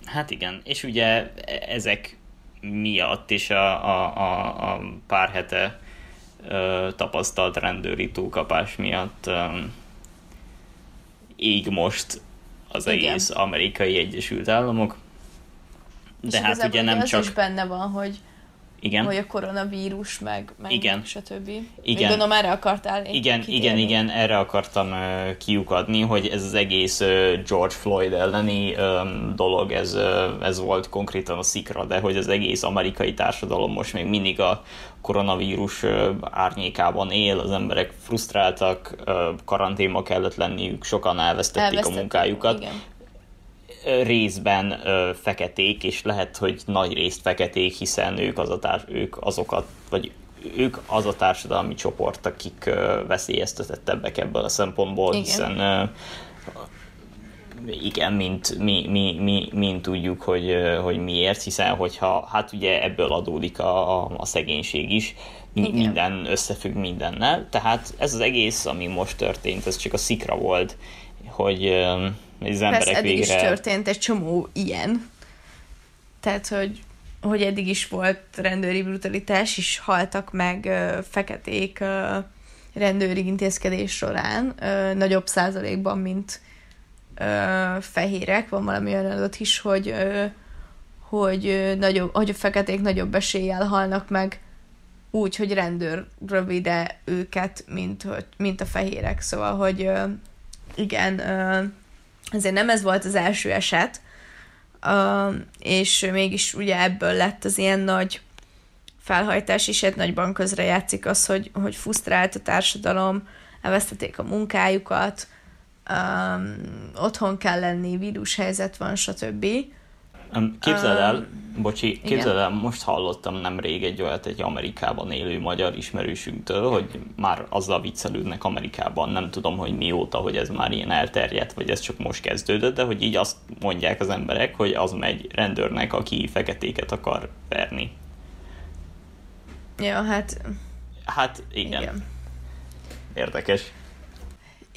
Hát igen, és ugye ezek miatt is a, a, a, a pár hete ö, tapasztalt rendőri túlkapás miatt ö, ég most az Igen. egész amerikai Egyesült Államok. De És hát ugye nem az csak... is benne van, hogy, Igen, hogy a koronavírus, meg, meg Igen. stb. Igen. Igen. Gondolom erre akartál igen, igen, kitérni. igen, erre akartam ö, kiukadni, hogy ez az egész ö, George Floyd elleni ö, dolog, ez, ö, ez volt konkrétan a szikra, de hogy az egész amerikai társadalom most még mindig a koronavírus ö, árnyékában él, az emberek frusztráltak, ö, karanténba kellett lenniük, sokan elvesztették, a Elvesztették, munkájukat, Igen. Részben ö, feketék, és lehet, hogy nagy részt feketék, hiszen ők, az a társ, ők azokat, vagy ők az a társadalmi csoport, akik ö, veszélyeztetettebbek ebből a szempontból, Igen. hiszen ö, igen, mint mi, mi, mi, mi tudjuk, hogy, hogy miért, hiszen hogyha, hát ugye ebből adódik a, a, a szegénység is, Igen. minden összefügg mindennel, tehát ez az egész, ami most történt, ez csak a szikra volt, hogy az emberek Persze eddig végre... is történt egy csomó ilyen. Tehát, hogy, hogy eddig is volt rendőri brutalitás, és haltak meg ö, feketék ö, rendőri intézkedés során, ö, nagyobb százalékban, mint ö, fehérek. Van valami olyan adat is, hogy, ö, hogy, ö, nagyobb, hogy a feketék nagyobb eséllyel halnak meg úgy, hogy rendőr rövide őket, mint, hogy- mint a fehérek. Szóval, hogy ö, igen, ö, azért nem ez volt az első eset, uh, és mégis ugye ebből lett az ilyen nagy felhajtás is, egy nagyban közre játszik az, hogy, hogy frusztrált a társadalom, elvesztették a munkájukat, um, otthon kell lenni, vírushelyzet van, stb. Képzeld el, Öm, bocsi, képzeld el, most hallottam nemrég egy olyat egy Amerikában élő magyar ismerősünktől, hogy már azzal viccelődnek Amerikában, nem tudom, hogy mióta, hogy ez már ilyen elterjedt, vagy ez csak most kezdődött, de hogy így azt mondják az emberek, hogy az megy rendőrnek, aki feketéket akar verni. Ja, hát Hát igen, igen. igen. érdekes.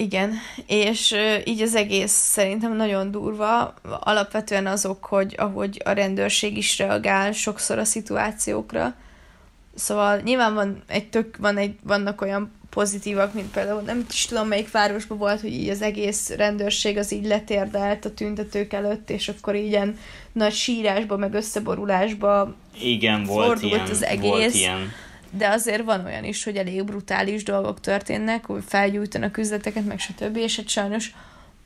Igen, és így az egész szerintem nagyon durva. Alapvetően azok, hogy ahogy a rendőrség is reagál sokszor a szituációkra. Szóval nyilván van egy tök, van egy, vannak olyan pozitívak, mint például nem is tudom melyik városban volt, hogy így az egész rendőrség az így letérdelt a tüntetők előtt, és akkor így ilyen nagy sírásba, meg összeborulásba Igen, volt Fordult ilyen, az volt egész. ilyen. De azért van olyan is, hogy elég brutális dolgok történnek, hogy felgyújtanak üzleteket, meg stb. És hát sajnos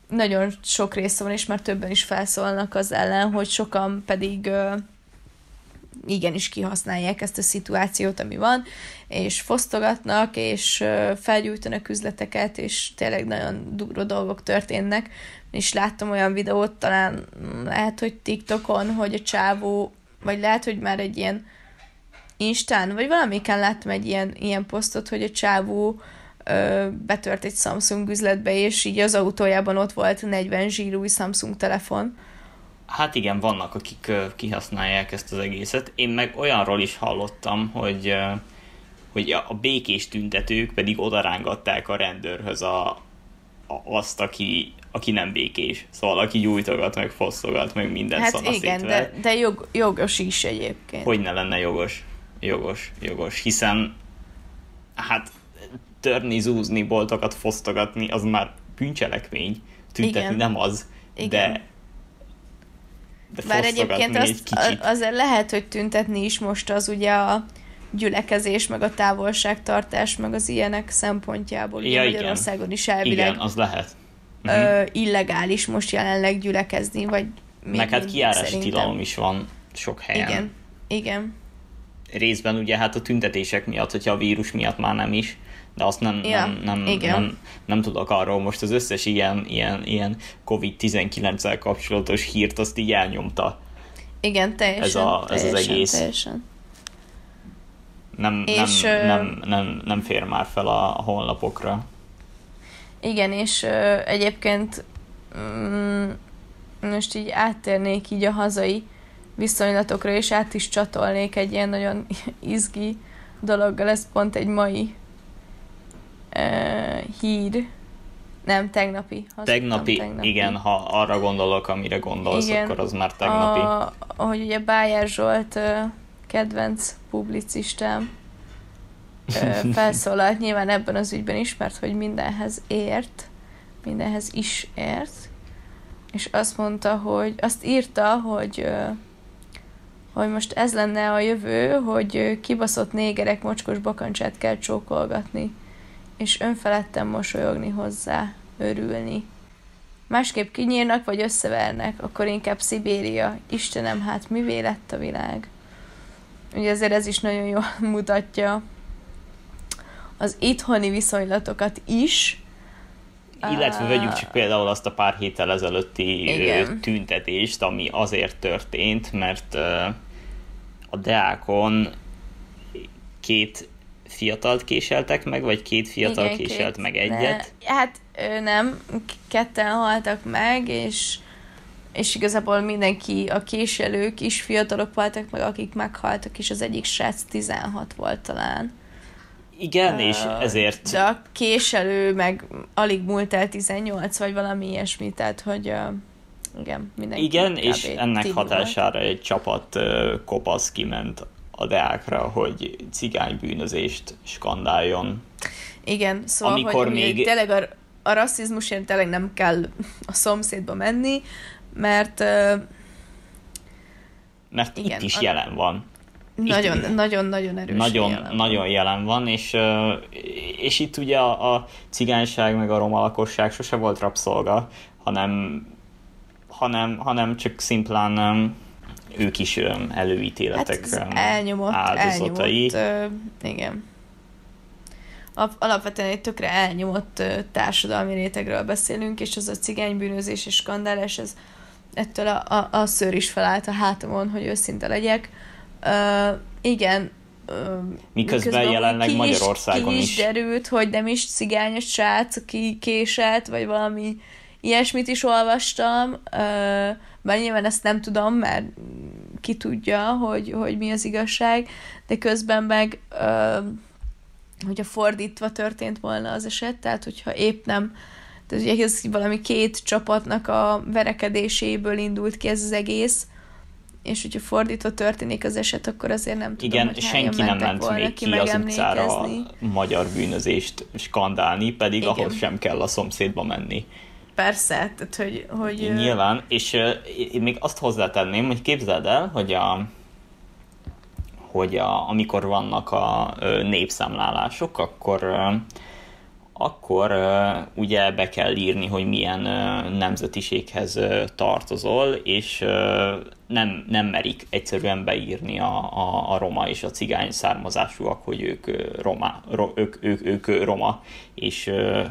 nagyon sok része van, és már többen is felszólnak az ellen, hogy sokan pedig igenis kihasználják ezt a szituációt, ami van, és fosztogatnak, és felgyújtanak üzleteket, és tényleg nagyon durva dolgok történnek, és láttam olyan videót, talán lehet, hogy TikTokon, hogy a csávó, vagy lehet, hogy már egy ilyen Instán, vagy valamiken láttam egy ilyen, ilyen posztot, hogy a csávó ö, betört egy Samsung üzletbe, és így az autójában ott volt 40 zsírúj Samsung telefon. Hát igen, vannak, akik kihasználják ezt az egészet. Én meg olyanról is hallottam, hogy, hogy a békés tüntetők pedig odarángatták a rendőrhöz a, a, azt, aki, aki nem békés. Szóval aki gyújtogat, meg fosszogat, meg minden Hát igen, de, de jog, jogos is egyébként. Hogy ne lenne jogos? Jogos, jogos. Hiszen hát törni, zúzni, boltokat fosztogatni, az már bűncselekmény. Tüntetni igen. nem az, igen. de de Bár egyébként azt, azért lehet, hogy tüntetni is most az ugye a gyülekezés, meg a távolságtartás, meg az ilyenek szempontjából. Ja, ugye Magyarországon is elvileg igen, az lehet. Uh-huh. Ö, mhm. illegális most jelenleg gyülekezni, vagy még Meg hát kiárási tilalom is van sok helyen. Igen, igen. Részben ugye hát a tüntetések miatt, hogyha a vírus miatt már nem is, de azt nem, ja, nem, nem, igen. nem, nem tudok arról most az összes ilyen, ilyen, ilyen COVID-19-el kapcsolatos hírt azt így elnyomta. Igen, teljesen. Ez, a, ez teljesen, az egész. Teljesen. Nem, és, nem, nem, nem, nem fér már fel a, honlapokra. Igen, és ö, egyébként mm, most így áttérnék így a hazai viszonylatokra, és át is csatolnék egy ilyen nagyon izgi dologgal, ez pont egy mai uh, hír, nem, tegnapi. Tegnapi, tegnapi, igen, ha arra gondolok, amire gondolsz, igen, akkor az már tegnapi. A, ahogy ugye Bájer Zsolt uh, kedvenc publicistám uh, felszólalt nyilván ebben az ügyben is, mert hogy mindenhez ért, mindenhez is ért, és azt mondta, hogy azt írta, hogy uh, hogy most ez lenne a jövő, hogy kibaszott négerek mocskos bakancsát kell csókolgatni és önfeledten mosolyogni hozzá, örülni. Másképp kinyírnak, vagy összevernek, akkor inkább Szibéria. Istenem, hát mivé lett a világ? Ugye azért ez is nagyon jól mutatja az itthoni viszonylatokat is, illetve vegyük csak például azt a pár héttel ezelőtti Igen. tüntetést, ami azért történt, mert a Deákon két fiatalt késeltek meg, vagy két fiatal Igen, késelt két, meg egyet? Ne, hát nem, ketten haltak meg, és és igazából mindenki, a késelők is fiatalok voltak, meg akik meghaltak, és az egyik srác 16 volt talán. Igen, uh, és ezért... De a késelő meg alig múlt el 18, vagy valami ilyesmi, tehát hogy uh, igen, mindenki Igen, és ennek hatására volt. egy csapat kopasz kiment a deákra, hogy cigánybűnözést skandáljon. Igen, szóval, Amikor hogy még... tényleg a, a rasszizmusért tényleg nem kell a szomszédba menni, mert mert igen, itt is a... jelen van. Nagyon-nagyon erős nagyon, jelen nagyon van. jelen van, és, és itt ugye a, a cigányság meg a roma lakosság sose volt rabszolga, hanem, hanem, hanem csak szimplán ők is előítéletek hát elnyomott, áldozatai. Elnyomott, uh, igen. Alapvetően egy tökre elnyomott társadalmi rétegről beszélünk, és az a cigánybűnözés és skandálás, ez ettől a, a, a szőr is felállt a hátamon, hogy őszinte legyek. Uh, igen, uh, miközben, miközben jelenleg ki Magyarországon is, ki is. is derült, hogy nem is cigányos srác, aki késelt, vagy valami ilyesmit is olvastam. Bár nyilván ezt nem tudom, mert ki tudja, hogy, hogy mi az igazság, de közben meg, hogyha fordítva történt volna az eset, tehát hogyha épp nem, tehát ugye ez valami két csapatnak a verekedéséből indult ki ez az egész, és hogyha fordítva történik az eset, akkor azért nem tudom, Igen, hogy senki nem ment még ki az utcára a magyar bűnözést skandálni, pedig Igen. ahhoz sem kell a szomszédba menni. Persze, tehát hogy... hogy Nyilván, és én még azt hozzátenném, hogy képzeld el, hogy a hogy a, amikor vannak a népszámlálások, akkor akkor ugye be kell írni, hogy milyen nemzetiséghez tartozol, és nem, nem merik egyszerűen beírni a, a, a roma és a cigány származásúak, hogy ők, roma, ro, ők, ők, ők roma, és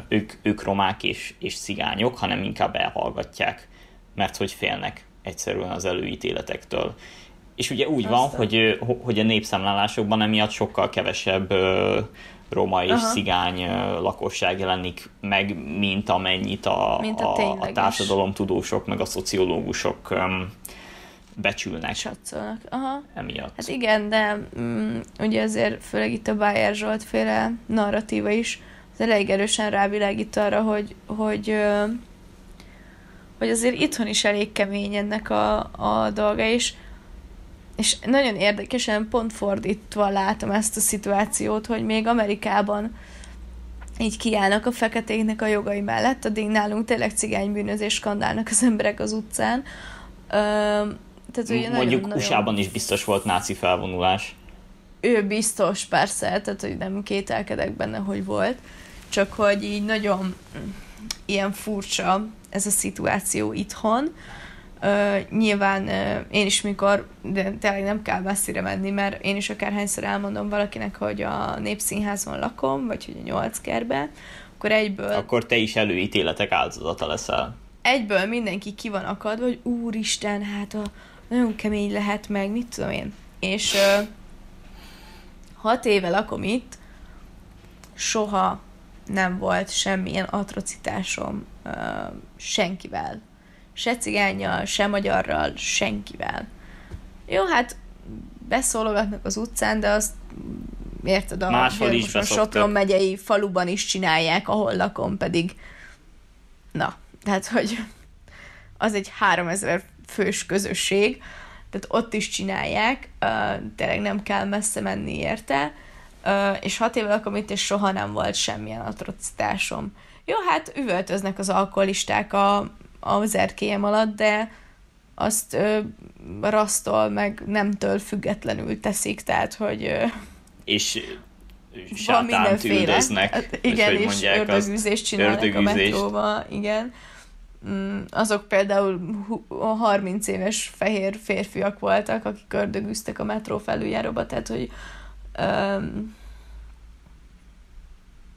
ők, ők romák és, és cigányok, hanem inkább elhallgatják, mert hogy félnek egyszerűen az előítéletektől. És ugye úgy Aztán. van, hogy, hogy a népszámlálásokban emiatt sokkal kevesebb roma és Aha. cigány lakosság jelenik meg, mint amennyit a, mint a, a, a társadalomtudósok, meg a szociológusok um, becsülnek. Satszolnak. Aha. Emiatt. Hát igen, de um, ugye azért főleg itt a Bayer Zsolt féle narratíva is az elég erősen rávilágít arra, hogy, hogy, hogy azért itthon is elég kemény ennek a, a dolga, és és nagyon érdekesen pont fordítva látom ezt a szituációt, hogy még Amerikában így kiállnak a feketéknek a jogai mellett, addig nálunk tényleg cigánybűnözés skandálnak az emberek az utcán. Ö, tehát ugye Mondjuk nagyon, USA-ban is biztos volt náci felvonulás. Ő biztos, persze, tehát hogy nem kételkedek benne, hogy volt, csak hogy így nagyon ilyen furcsa ez a szituáció itthon. Uh, nyilván uh, én is mikor, de tényleg nem kell messzire menni, mert én is akárhányszor elmondom valakinek, hogy a Népszínházban lakom, vagy hogy a Nyolckerben, akkor egyből... Akkor te is előítéletek áldozata leszel. Egyből mindenki ki van akadva, hogy úristen, hát a, nagyon kemény lehet meg, mit tudom én. És uh, hat éve lakom itt, soha nem volt semmilyen atrocitásom uh, senkivel se cigányjal, se magyarral, senkivel. Jó, hát beszólogatnak az utcán, de azt érted, a, Máshol is a Sopron megyei faluban is csinálják, ahol lakom, pedig na, tehát, hogy az egy 3000 fős közösség, tehát ott is csinálják, uh, tényleg nem kell messze menni érte, uh, és hat éve lakom itt, és soha nem volt semmilyen atrocitásom. Jó, hát üvöltöznek az alkoholisták a az erkélyem alatt, de azt ö, rasztol, meg nemtől függetlenül teszik, tehát, hogy ö, és sátánt üldöznek. Hát, igen, és ördögűzést csinálnak ördögűzést. a metróba, igen. Mm, azok például 30 éves fehér férfiak voltak, akik ördögűztek a metró felüljáróba, tehát, hogy um,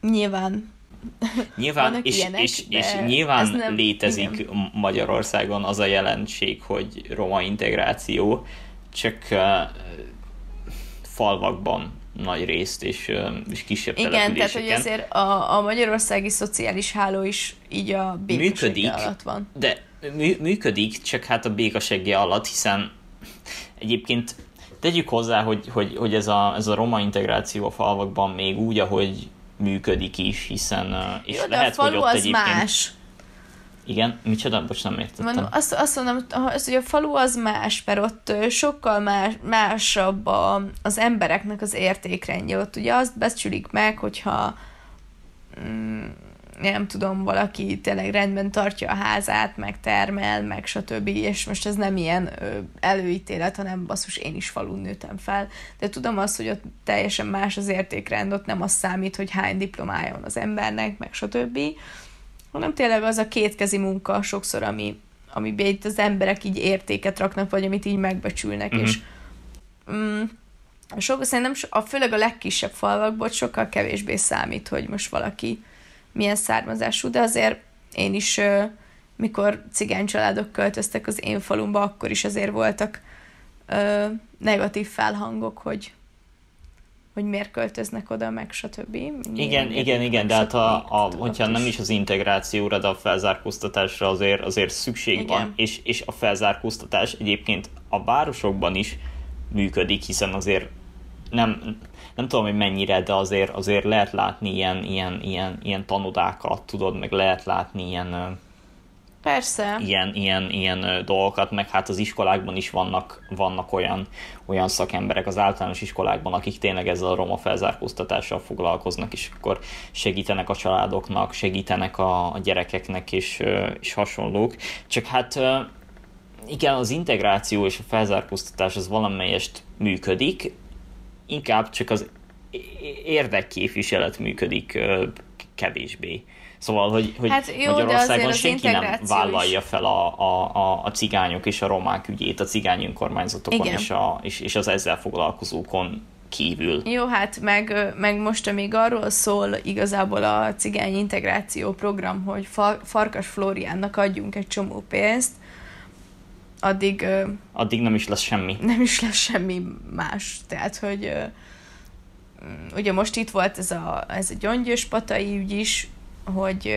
nyilván Nyilván, és, ilyenek, és, és nyilván nem, létezik igen. Magyarországon az a jelenség, hogy roma integráció, csak uh, falvakban nagy részt, és, uh, és kisebb Igen, tehát hogy azért a, a magyarországi szociális háló is így a békasegge alatt van. De mű, működik, csak hát a békasegge alatt, hiszen egyébként tegyük hozzá, hogy, hogy, hogy ez, a, ez a roma integráció a falvakban még úgy, ahogy működik is, hiszen és Jó, lehet, hogy ott az egyébként... más. Igen, micsoda? Bocs, nem értettem. Mondom, azt, azt mondom, azt, hogy a falu az más, mert ott sokkal más, másabb a, az embereknek az értékrendje. Ott ugye azt becsülik meg, hogyha mm, nem tudom, valaki tényleg rendben tartja a házát, meg termel, meg stb. És most ez nem ilyen előítélet, hanem basszus, én is falun nőttem fel. De tudom azt, hogy ott teljesen más az értékrend, ott nem az számít, hogy hány diplomája van az embernek, meg stb. Hanem tényleg az a kétkezi munka sokszor, ami, amiben itt az emberek így értéket raknak, vagy amit így megbecsülnek, uh-huh. és mm, sok, szerintem a, főleg a legkisebb falvakból sokkal kevésbé számít, hogy most valaki milyen származású, de azért én is, mikor cigány családok költöztek az én falumba, akkor is azért voltak negatív felhangok, hogy hogy miért költöznek oda, meg stb. igen, igen, igen, de hát a, a, hogyha nem is az integrációra, de a felzárkóztatásra azért, azért szükség igen. van, és, és a felzárkóztatás egyébként a városokban is működik, hiszen azért nem, nem tudom, hogy mennyire, de azért, azért lehet látni ilyen, ilyen, ilyen, ilyen tanodákat, tudod, meg lehet látni ilyen Persze. Ilyen, ilyen, ilyen dolgokat, meg hát az iskolákban is vannak, vannak olyan, olyan szakemberek az általános iskolákban, akik tényleg ezzel a roma felzárkóztatással foglalkoznak, és akkor segítenek a családoknak, segítenek a, a gyerekeknek, és, és hasonlók. Csak hát igen, az integráció és a felzárkóztatás az valamelyest működik, inkább csak az érdekképviselet működik kevésbé. Szóval, hogy, hogy hát jó, Magyarországon senki nem vállalja fel a, a, a, a cigányok és a romák ügyét a cigány önkormányzatokon és, a, és, és az ezzel foglalkozókon kívül. Jó, hát meg, meg most még arról szól igazából a cigány integráció program, hogy Fa- Farkas Flóriánnak adjunk egy csomó pénzt, addig... Addig nem is lesz semmi. Nem is lesz semmi más. Tehát, hogy ugye most itt volt ez a, ez a gyöngyös patai ügy is, hogy,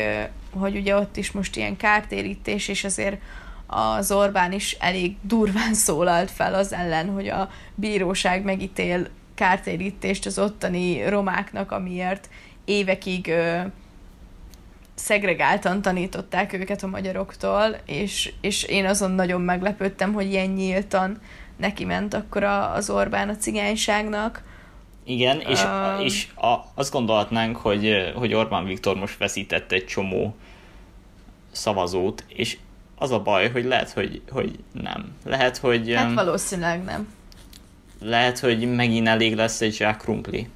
hogy ugye ott is most ilyen kártérítés, és azért az Orbán is elég durván szólalt fel az ellen, hogy a bíróság megítél kártérítést az ottani romáknak, amiért évekig ö, szegregáltan tanították őket a magyaroktól, és, és én azon nagyon meglepődtem, hogy ilyen nyíltan neki ment akkor a, az Orbán a cigányságnak. Igen, és, uh, és a, azt gondolhatnánk, hogy, hogy Orbán Viktor most veszített egy csomó szavazót, és az a baj, hogy lehet, hogy, hogy nem. Lehet, hogy... Hát valószínűleg nem. Lehet, hogy megint elég lesz egy zsák krumpli.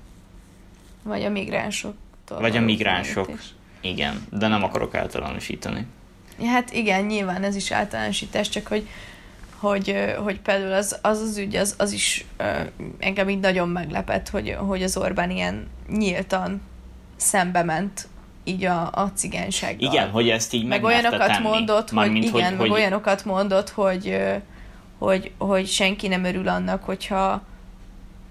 Vagy a migránsok. Vagy a migránsok. Igen, de nem akarok általánosítani. Ja, hát igen, nyilván ez is általánosítás, csak hogy hogy, hogy például az az, az ügy, az, az is engem így nagyon meglepett, hogy, hogy az Orbán ilyen nyíltan szembe ment így a, a cigánysággal. Igen, hogy ezt így meg olyanokat tenni. mondott, hogy igen, hogy, meg hogy... olyanokat mondott, hogy, hogy, hogy senki nem örül annak, hogyha,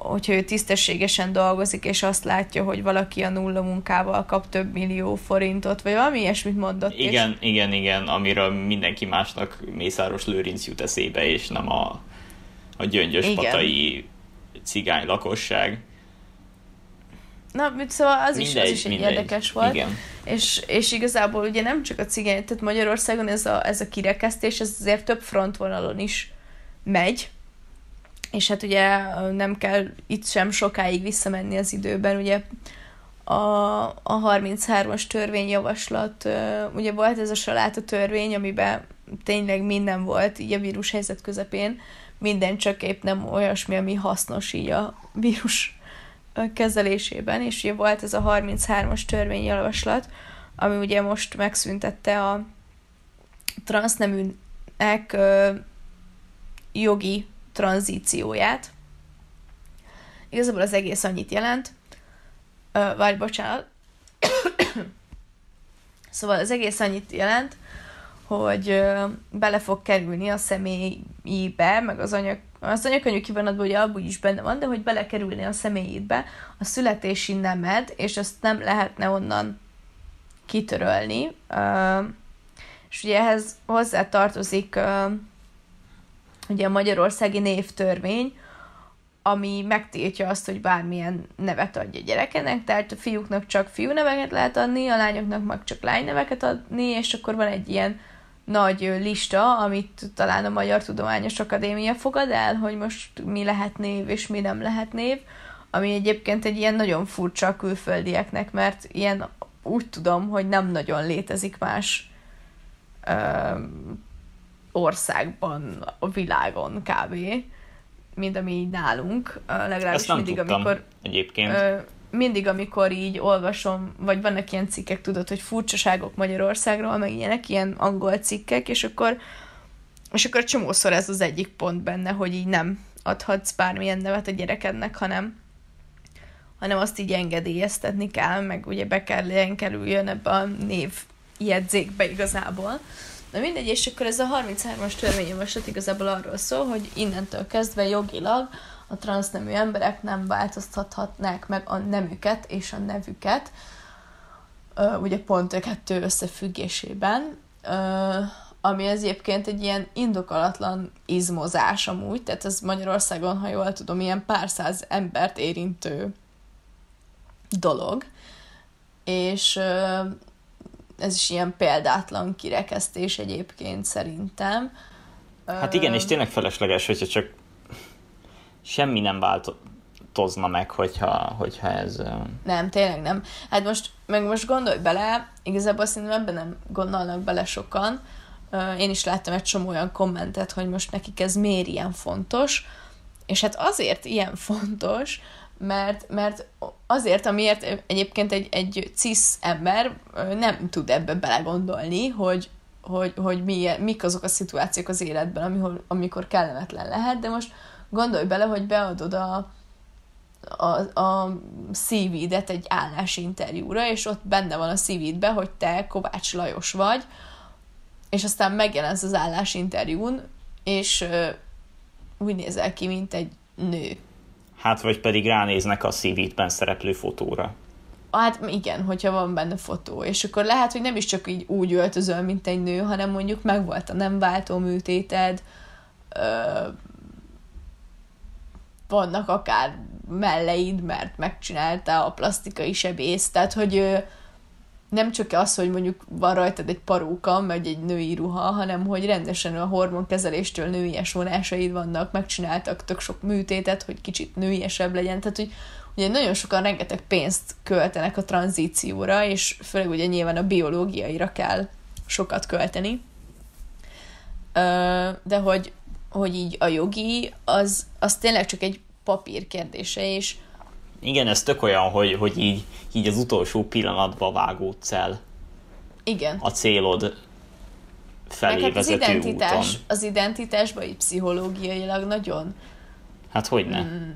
hogyha ő tisztességesen dolgozik, és azt látja, hogy valaki a nulla munkával kap több millió forintot, vagy valami ilyesmit mondott. Igen, és... igen, igen, amiről mindenki másnak Mészáros Lőrinc jut eszébe, és nem a, a gyöngyös igen. patai cigány lakosság. Na, szóval az mindegy, is, az is egy mindegy. érdekes volt. Igen. És, és igazából ugye nem csak a cigány, tehát Magyarországon ez a, ez a kirekesztés, ez azért több frontvonalon is megy, és hát ugye nem kell itt sem sokáig visszamenni az időben, ugye a, a 33-as törvényjavaslat, ugye volt ez a saláta törvény, amiben tényleg minden volt, így a vírus helyzet közepén, minden csak épp nem olyasmi, ami hasznos így a vírus kezelésében, és ugye volt ez a 33-as törvényjavaslat, ami ugye most megszüntette a transzneműnek jogi tranzícióját. Igazából az egész annyit jelent, uh, vagy bocsánat, szóval az egész annyit jelent, hogy uh, bele fog kerülni a személyébe, meg az anyag, az anyakönyvű kívánatban ugye abból is benne van, de hogy belekerülni a személyébe a születési nemed, és azt nem lehetne onnan kitörölni. Uh, és ugye ehhez hozzá tartozik uh, ugye a magyarországi névtörvény, ami megtiltja azt, hogy bármilyen nevet adja a gyerekenek, tehát a fiúknak csak fiú neveket lehet adni, a lányoknak meg csak lányneveket adni, és akkor van egy ilyen nagy lista, amit talán a Magyar Tudományos Akadémia fogad el, hogy most mi lehet név és mi nem lehet név, ami egyébként egy ilyen nagyon furcsa a külföldieknek, mert ilyen úgy tudom, hogy nem nagyon létezik más országban, a világon kb. mint ami így nálunk, legalábbis mindig, tudtam, amikor egyébként. mindig, amikor így olvasom, vagy vannak ilyen cikkek, tudod, hogy furcsaságok Magyarországról, meg ilyenek, ilyen angol cikkek, és akkor és akkor csomószor ez az egyik pont benne, hogy így nem adhatsz bármilyen nevet a gyerekednek, hanem hanem azt így engedélyeztetni kell, meg ugye be kell kerüljön ebbe a név jegyzékbe igazából. Na mindegy, és akkor ez a 33-as törvényjavaslat igazából arról szól, hogy innentől kezdve jogilag a transznemű emberek nem változtathatnák meg a nemüket és a nevüket, ugye pont a kettő összefüggésében, ami az egyébként egy ilyen indokolatlan izmozás amúgy, tehát ez Magyarországon, ha jól tudom, ilyen pár száz embert érintő dolog, és ez is ilyen példátlan kirekesztés egyébként szerintem. Hát igen, és tényleg felesleges, hogyha csak semmi nem változna meg, hogyha, hogyha ez... Nem, tényleg nem. Hát most, meg most gondolj bele, igazából szerintem ebben nem gondolnak bele sokan. Én is láttam egy csomó olyan kommentet, hogy most nekik ez miért ilyen fontos, és hát azért ilyen fontos, mert, mert azért, amiért egyébként egy, egy cis ember nem tud ebbe belegondolni, hogy, hogy, hogy mi, mik azok a szituációk az életben, amikor, amikor kellemetlen lehet, de most gondolj bele, hogy beadod a, a, a CV-det egy állásinterjúra, és ott benne van a CV-be, hogy te Kovács Lajos vagy, és aztán megjelensz az állásinterjún, és úgy nézel ki, mint egy nő. Hát, vagy pedig ránéznek a CV-ben szereplő fotóra. Hát igen, hogyha van benne fotó. És akkor lehet, hogy nem is csak így úgy öltözöl, mint egy nő, hanem mondjuk megvolt a nem váltó műtéted, ö, vannak akár melleid, mert megcsinálta a plastikai sebész, tehát hogy ö, nem csak az, hogy mondjuk van rajtad egy paróka, meg egy női ruha, hanem hogy rendesen a hormonkezeléstől nőies vonásaid vannak, megcsináltak tök sok műtétet, hogy kicsit nőiesebb legyen, tehát hogy ugye nagyon sokan rengeteg pénzt költenek a tranzícióra, és főleg ugye nyilván a biológiaira kell sokat költeni. De hogy, hogy így a jogi, az, az tényleg csak egy papír kérdése, és igen, ez tök olyan, hogy, hogy így, így az utolsó pillanatban vágódsz el. Igen. A célod felé hát vezető az identitás, úton. Az identitásban így pszichológiailag nagyon Hát hogy ne? Mm,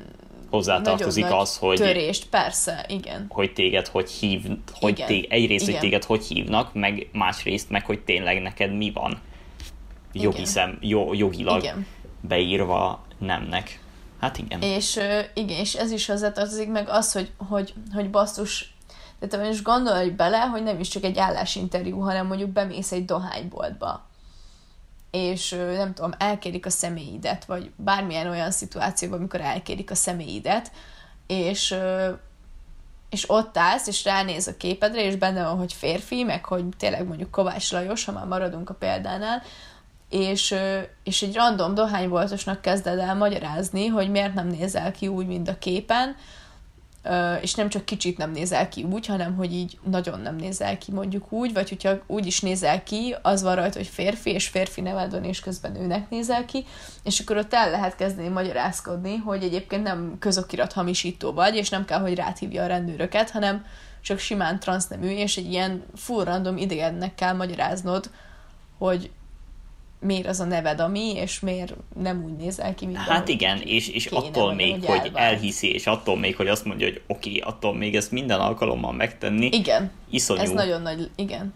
Hozzátartozik az, hogy... Törést, persze, igen. Hogy téged hogy hív, hogy igen. Téged, egyrészt, igen. hogy téged hogy hívnak, meg másrészt meg, hogy tényleg neked mi van. Jogi igen. szem, jo, jogilag igen. beírva nemnek. Hát igen. És igen, és ez is hozzátartozik meg az, hogy, hogy, hogy basszus, de te most gondolj bele, hogy nem is csak egy állásinterjú, hanem mondjuk bemész egy dohányboltba, és nem tudom, elkérik a személyidet, vagy bármilyen olyan szituációban, amikor elkérik a személyidet, és, és ott állsz, és ránéz a képedre, és benne van, hogy férfi, meg hogy tényleg mondjuk Kovács Lajos, ha már maradunk a példánál, és, és egy random dohányboltosnak kezded el magyarázni, hogy miért nem nézel ki úgy, mint a képen, és nem csak kicsit nem nézel ki úgy, hanem hogy így nagyon nem nézel ki mondjuk úgy, vagy hogyha úgy is nézel ki, az van rajta, hogy férfi, és férfi neved van, és közben nőnek nézel ki, és akkor ott el lehet kezdeni magyarázkodni, hogy egyébként nem közokirat hamisító vagy, és nem kell, hogy ráthívja a rendőröket, hanem csak simán transznemű, és egy ilyen full random idegennek kell magyaráznod, hogy miért az a neved ami, és miért nem úgy nézel ki, mint Hát igen, és, és kéne, attól még, hogy, hogy elhiszi, és attól még, hogy azt mondja, hogy oké, okay, attól még ezt minden alkalommal megtenni. Igen, iszonyú. ez nagyon nagy, igen.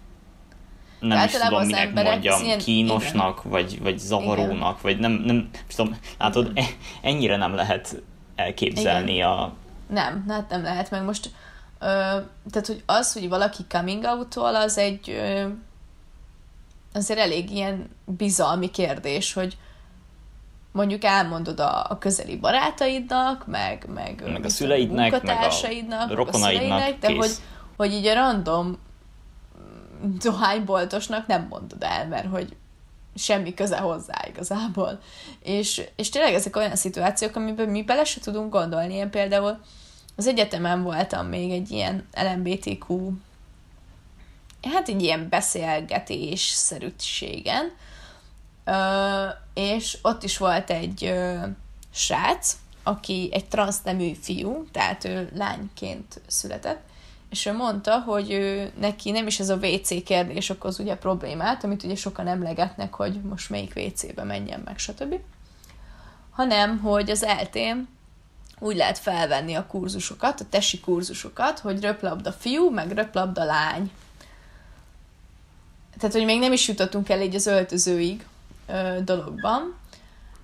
Nem De is tudom, minek emberek, mondjam, ilyen, kínosnak, igen. vagy, vagy zavarónak, igen. vagy nem, nem tudom, látod, igen. ennyire nem lehet elképzelni igen. a... Nem, hát nem lehet, meg most ö, tehát, hogy az, hogy valaki coming out az egy ö, azért elég ilyen bizalmi kérdés, hogy mondjuk elmondod a, a közeli barátaidnak, meg, meg, meg a szüleidnek, meg a rokonaidnak, a de hogy, hogy így a random dohányboltosnak nem mondod el, mert hogy semmi köze hozzá igazából. És, és tényleg ezek olyan szituációk, amiben mi bele se tudunk gondolni. Én például az egyetemen voltam még egy ilyen LMBTQ hát egy ilyen beszélgetés szerűségen, és ott is volt egy srác, aki egy transznemű fiú, tehát ő lányként született, és ő mondta, hogy ő, neki nem is ez a WC kérdés okoz ugye problémát, amit ugye sokan emlegetnek, hogy most melyik WC-be menjen meg, stb. Hanem, hogy az eltén úgy lehet felvenni a kurzusokat, a tesi kurzusokat, hogy röplabda fiú, meg röplabda lány tehát, hogy még nem is jutottunk el így az öltözőig ö, dologban,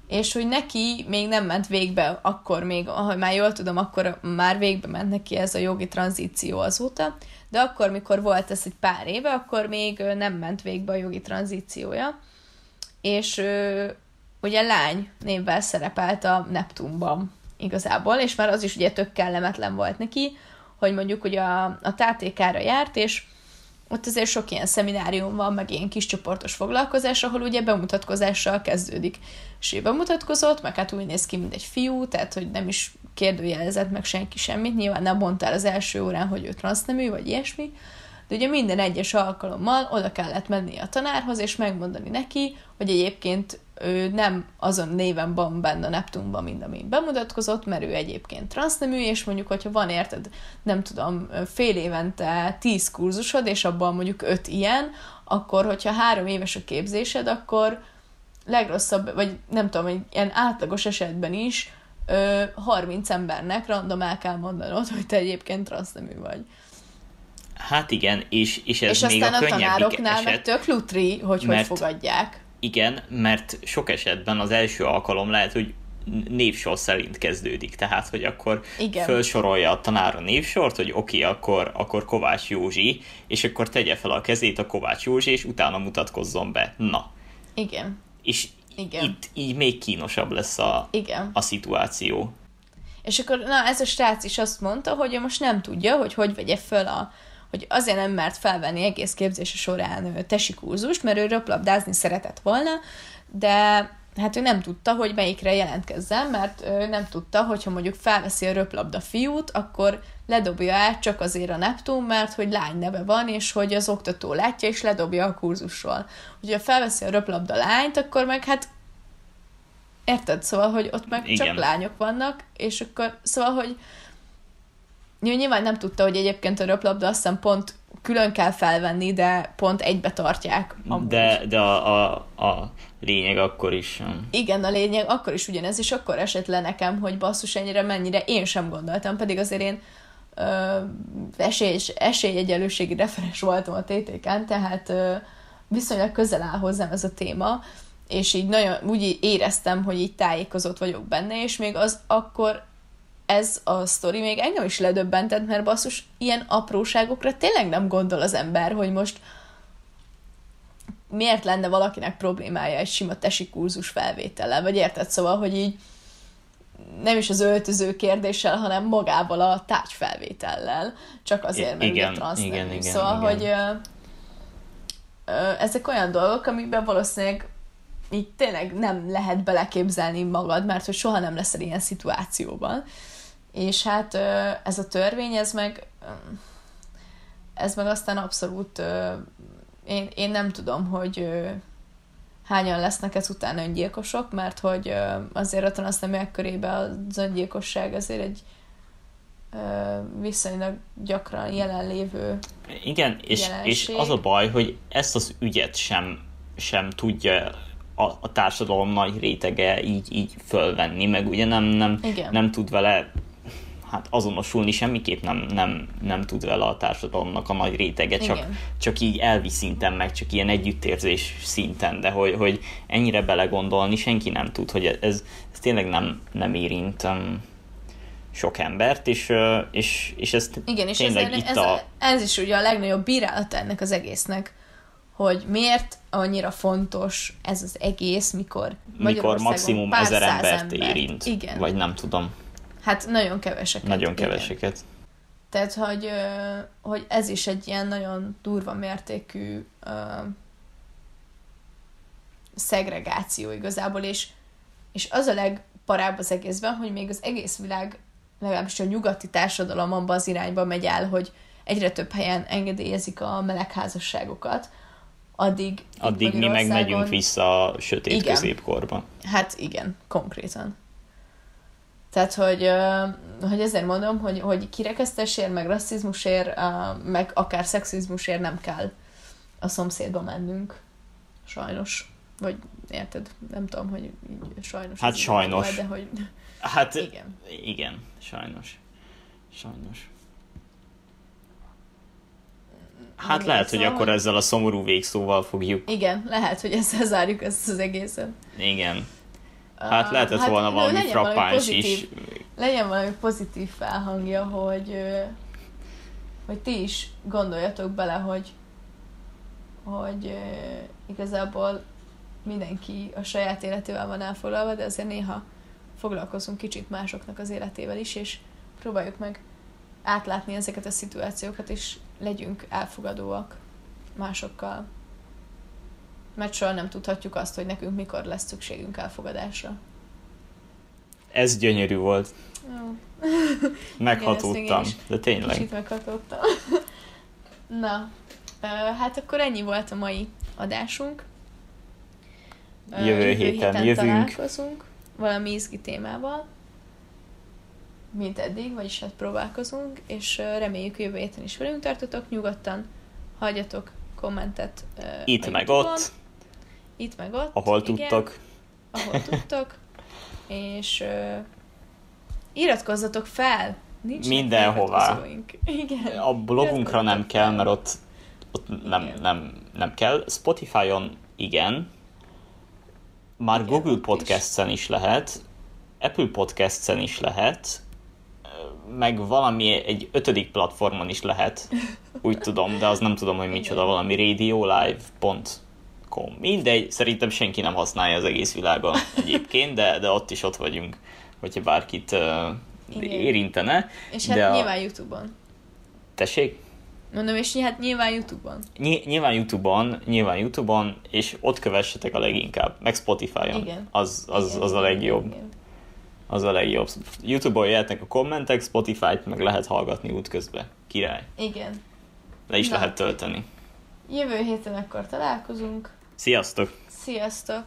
és hogy neki még nem ment végbe, akkor még, ahogy már jól tudom, akkor már végbe ment neki ez a jogi tranzíció azóta, de akkor, mikor volt ez egy pár éve, akkor még nem ment végbe a jogi tranzíciója, és ö, ugye lány névvel szerepelt a Neptunban igazából, és már az is ugye tök kellemetlen volt neki, hogy mondjuk ugye a, a tátékára járt, és ott azért sok ilyen szeminárium van, meg ilyen kis csoportos foglalkozás, ahol ugye bemutatkozással kezdődik. És ő bemutatkozott, meg hát úgy néz ki, mint egy fiú, tehát hogy nem is kérdőjelezett meg senki semmit, nyilván nem mondtál az első órán, hogy ő transznemű, vagy ilyesmi, de ugye minden egyes alkalommal oda kellett menni a tanárhoz, és megmondani neki, hogy egyébként ő nem azon néven van benne a Neptunban, mint ami bemutatkozott, mert ő egyébként transznemű, és mondjuk, hogyha van érted, nem tudom, fél évente tíz kurzusod, és abban mondjuk öt ilyen, akkor, hogyha három éves a képzésed, akkor legrosszabb, vagy nem tudom, egy ilyen átlagos esetben is ö, 30 embernek random el kell mondanod, hogy te egyébként transznemű vagy. Hát igen, és, és ez és még aztán a a, tanároknál eset. meg tök lutri, hogy mert- hogy fogadják. Igen, mert sok esetben az első alkalom lehet, hogy névsor szerint kezdődik. Tehát, hogy akkor Igen. felsorolja a tanár a névsort, hogy oké, okay, akkor, akkor Kovács Józsi, és akkor tegye fel a kezét a Kovács Józsi, és utána mutatkozzon be. Na. Igen. És Igen. itt így még kínosabb lesz a, Igen. a szituáció. És akkor, na, ez a srác is azt mondta, hogy ő most nem tudja, hogy hogy vegye föl a hogy azért nem mert felvenni egész képzése során tesi kurzust, mert ő röplabdázni szeretett volna, de hát ő nem tudta, hogy melyikre jelentkezzen, mert ő nem tudta, hogyha mondjuk felveszi a röplabda fiút, akkor ledobja át csak azért a Neptun, mert hogy lány neve van, és hogy az oktató látja, és ledobja a kurzusról. Hogyha felveszi a röplabda lányt, akkor meg hát Érted? Szóval, hogy ott meg Igen. csak lányok vannak, és akkor, szóval, hogy nyilván nem tudta, hogy egyébként a röplabda azt hiszem pont külön kell felvenni, de pont egybe tartják. amúgy. De, de a, a, a lényeg akkor is... um, Igen, a lényeg akkor is ugyanez, és akkor esett le nekem, hogy basszus ennyire mennyire én sem gondoltam, pedig azért én ö, esély, esélyegyelőségi referens voltam a TTK-n, tehát ö, viszonylag közel áll hozzám ez a téma, és így nagyon úgy éreztem, hogy így tájékozott vagyok benne, és még az akkor ez a sztori még engem is ledöbbentett, mert basszus, ilyen apróságokra tényleg nem gondol az ember, hogy most miért lenne valakinek problémája egy sima tesi kurzus felvétellel, vagy érted? Szóval, hogy így nem is az öltöző kérdéssel, hanem magával a tárgyfelvétellel, csak azért, mert Igen, ugye igen, igen, Szóval, igen. hogy ö, ö, ezek olyan dolgok, amikben valószínűleg így tényleg nem lehet beleképzelni magad, mert hogy soha nem leszel ilyen szituációban. És hát ez a törvény, ez meg ez meg aztán abszolút én, én nem tudom, hogy hányan lesznek ez után öngyilkosok, mert hogy azért a transzneműek körében az öngyilkosság azért egy viszonylag gyakran jelenlévő Igen, és, és az a baj, hogy ezt az ügyet sem, sem tudja a, a társadalom nagy rétege így, így fölvenni, meg ugye nem, nem, Igen. nem tud vele hát azonosulni, semmiképp nem, nem, nem tud vele a társadalomnak a nagy rétege, csak, Igen. csak így elvi szinten, meg csak ilyen együttérzés szinten, de hogy, hogy ennyire belegondolni senki nem tud, hogy ez, ez tényleg nem, nem érint um, sok embert, és, és, és ez Igen, és tényleg ez, itt ez, a... ez is ugye a legnagyobb bírálata ennek az egésznek, hogy miért annyira fontos ez az egész, mikor mikor maximum ezer embert embert- érint. Igen. Vagy nem tudom, Hát nagyon keveseket. nagyon igen. keveseket. Tehát, hogy, hogy ez is egy ilyen nagyon durva mértékű ö, szegregáció igazából, és, és az a legparább az egészben, hogy még az egész világ, legalábbis a nyugati társadalom abba az irányba megy el, hogy egyre több helyen engedélyezik a melegházasságokat, addig Addig mi meg megyünk vissza a sötét Igen. középkorba. Hát igen, konkrétan. Tehát, hogy, hogy ezért mondom, hogy, hogy kirekesztésért, meg rasszizmusért, meg akár szexizmusért nem kell a szomszédba mennünk. Sajnos. Vagy érted? Nem tudom, hogy így sajnos. Hát sajnos. van, De hogy Hát igen. igen, sajnos. Sajnos. Hát Igen, lehet, hogy szóval, akkor ezzel a szomorú végszóval fogjuk. Igen, lehet, hogy ezzel zárjuk ezt az egészet. Igen. Hát lehetett volna no, valami frappáns is. pozitív- legyen valami pozitív felhangja, hogy, hogy ti is gondoljatok bele, hogy, hogy igazából mindenki a saját életével van elfoglalva, de azért néha foglalkozunk kicsit másoknak az életével is, és próbáljuk meg átlátni ezeket a szituációkat, és legyünk elfogadóak másokkal. Mert soha nem tudhatjuk azt, hogy nekünk mikor lesz szükségünk elfogadásra. Ez gyönyörű volt. Jó. Meghatódtam. De tényleg. Kicsit meghatódtam. Na, hát akkor ennyi volt a mai adásunk. Ö, Jövő héten jövünk. találkozunk valami izgi témával, mint eddig, vagyis hát próbálkozunk, és reméljük jövő héten is velünk tartotok, nyugodtan hagyjatok kommentet Itt meg YouTube-on. ott, Itt meg ott. ahol igen, tudtok. Ahol tudtok. És ö, iratkozzatok fel! Nincs Mindenhová. Igen. A blogunkra nem kell, mert ott, ott nem, Igen. nem, nem kell. Spotify-on igen. Már Igen, Google ott is. Podcast-en is lehet, Apple Podcast-en is lehet, meg valami egy ötödik platformon is lehet, úgy tudom, de az nem tudom, hogy micsoda, valami radiolive.com. Mindegy, szerintem senki nem használja az egész világon egyébként, de, de ott is ott vagyunk, hogyha bárkit uh, Igen. érintene. És hát de a- nyilván YouTube-on. Tessék? Mondom, és hát nyilván YouTube-on. Ny- nyilván YouTube-on, nyilván YouTube-on, és ott kövessetek a leginkább, meg Spotify-on. Igen. Az, az, Igen, az a legjobb. igen. Az a legjobb. YouTube-on jöhetnek a kommentek, Spotify-t meg lehet hallgatni útközben. Király. Igen. Le is Na. lehet tölteni. Jövő héten akkor találkozunk. Sziasztok! Sziasztok!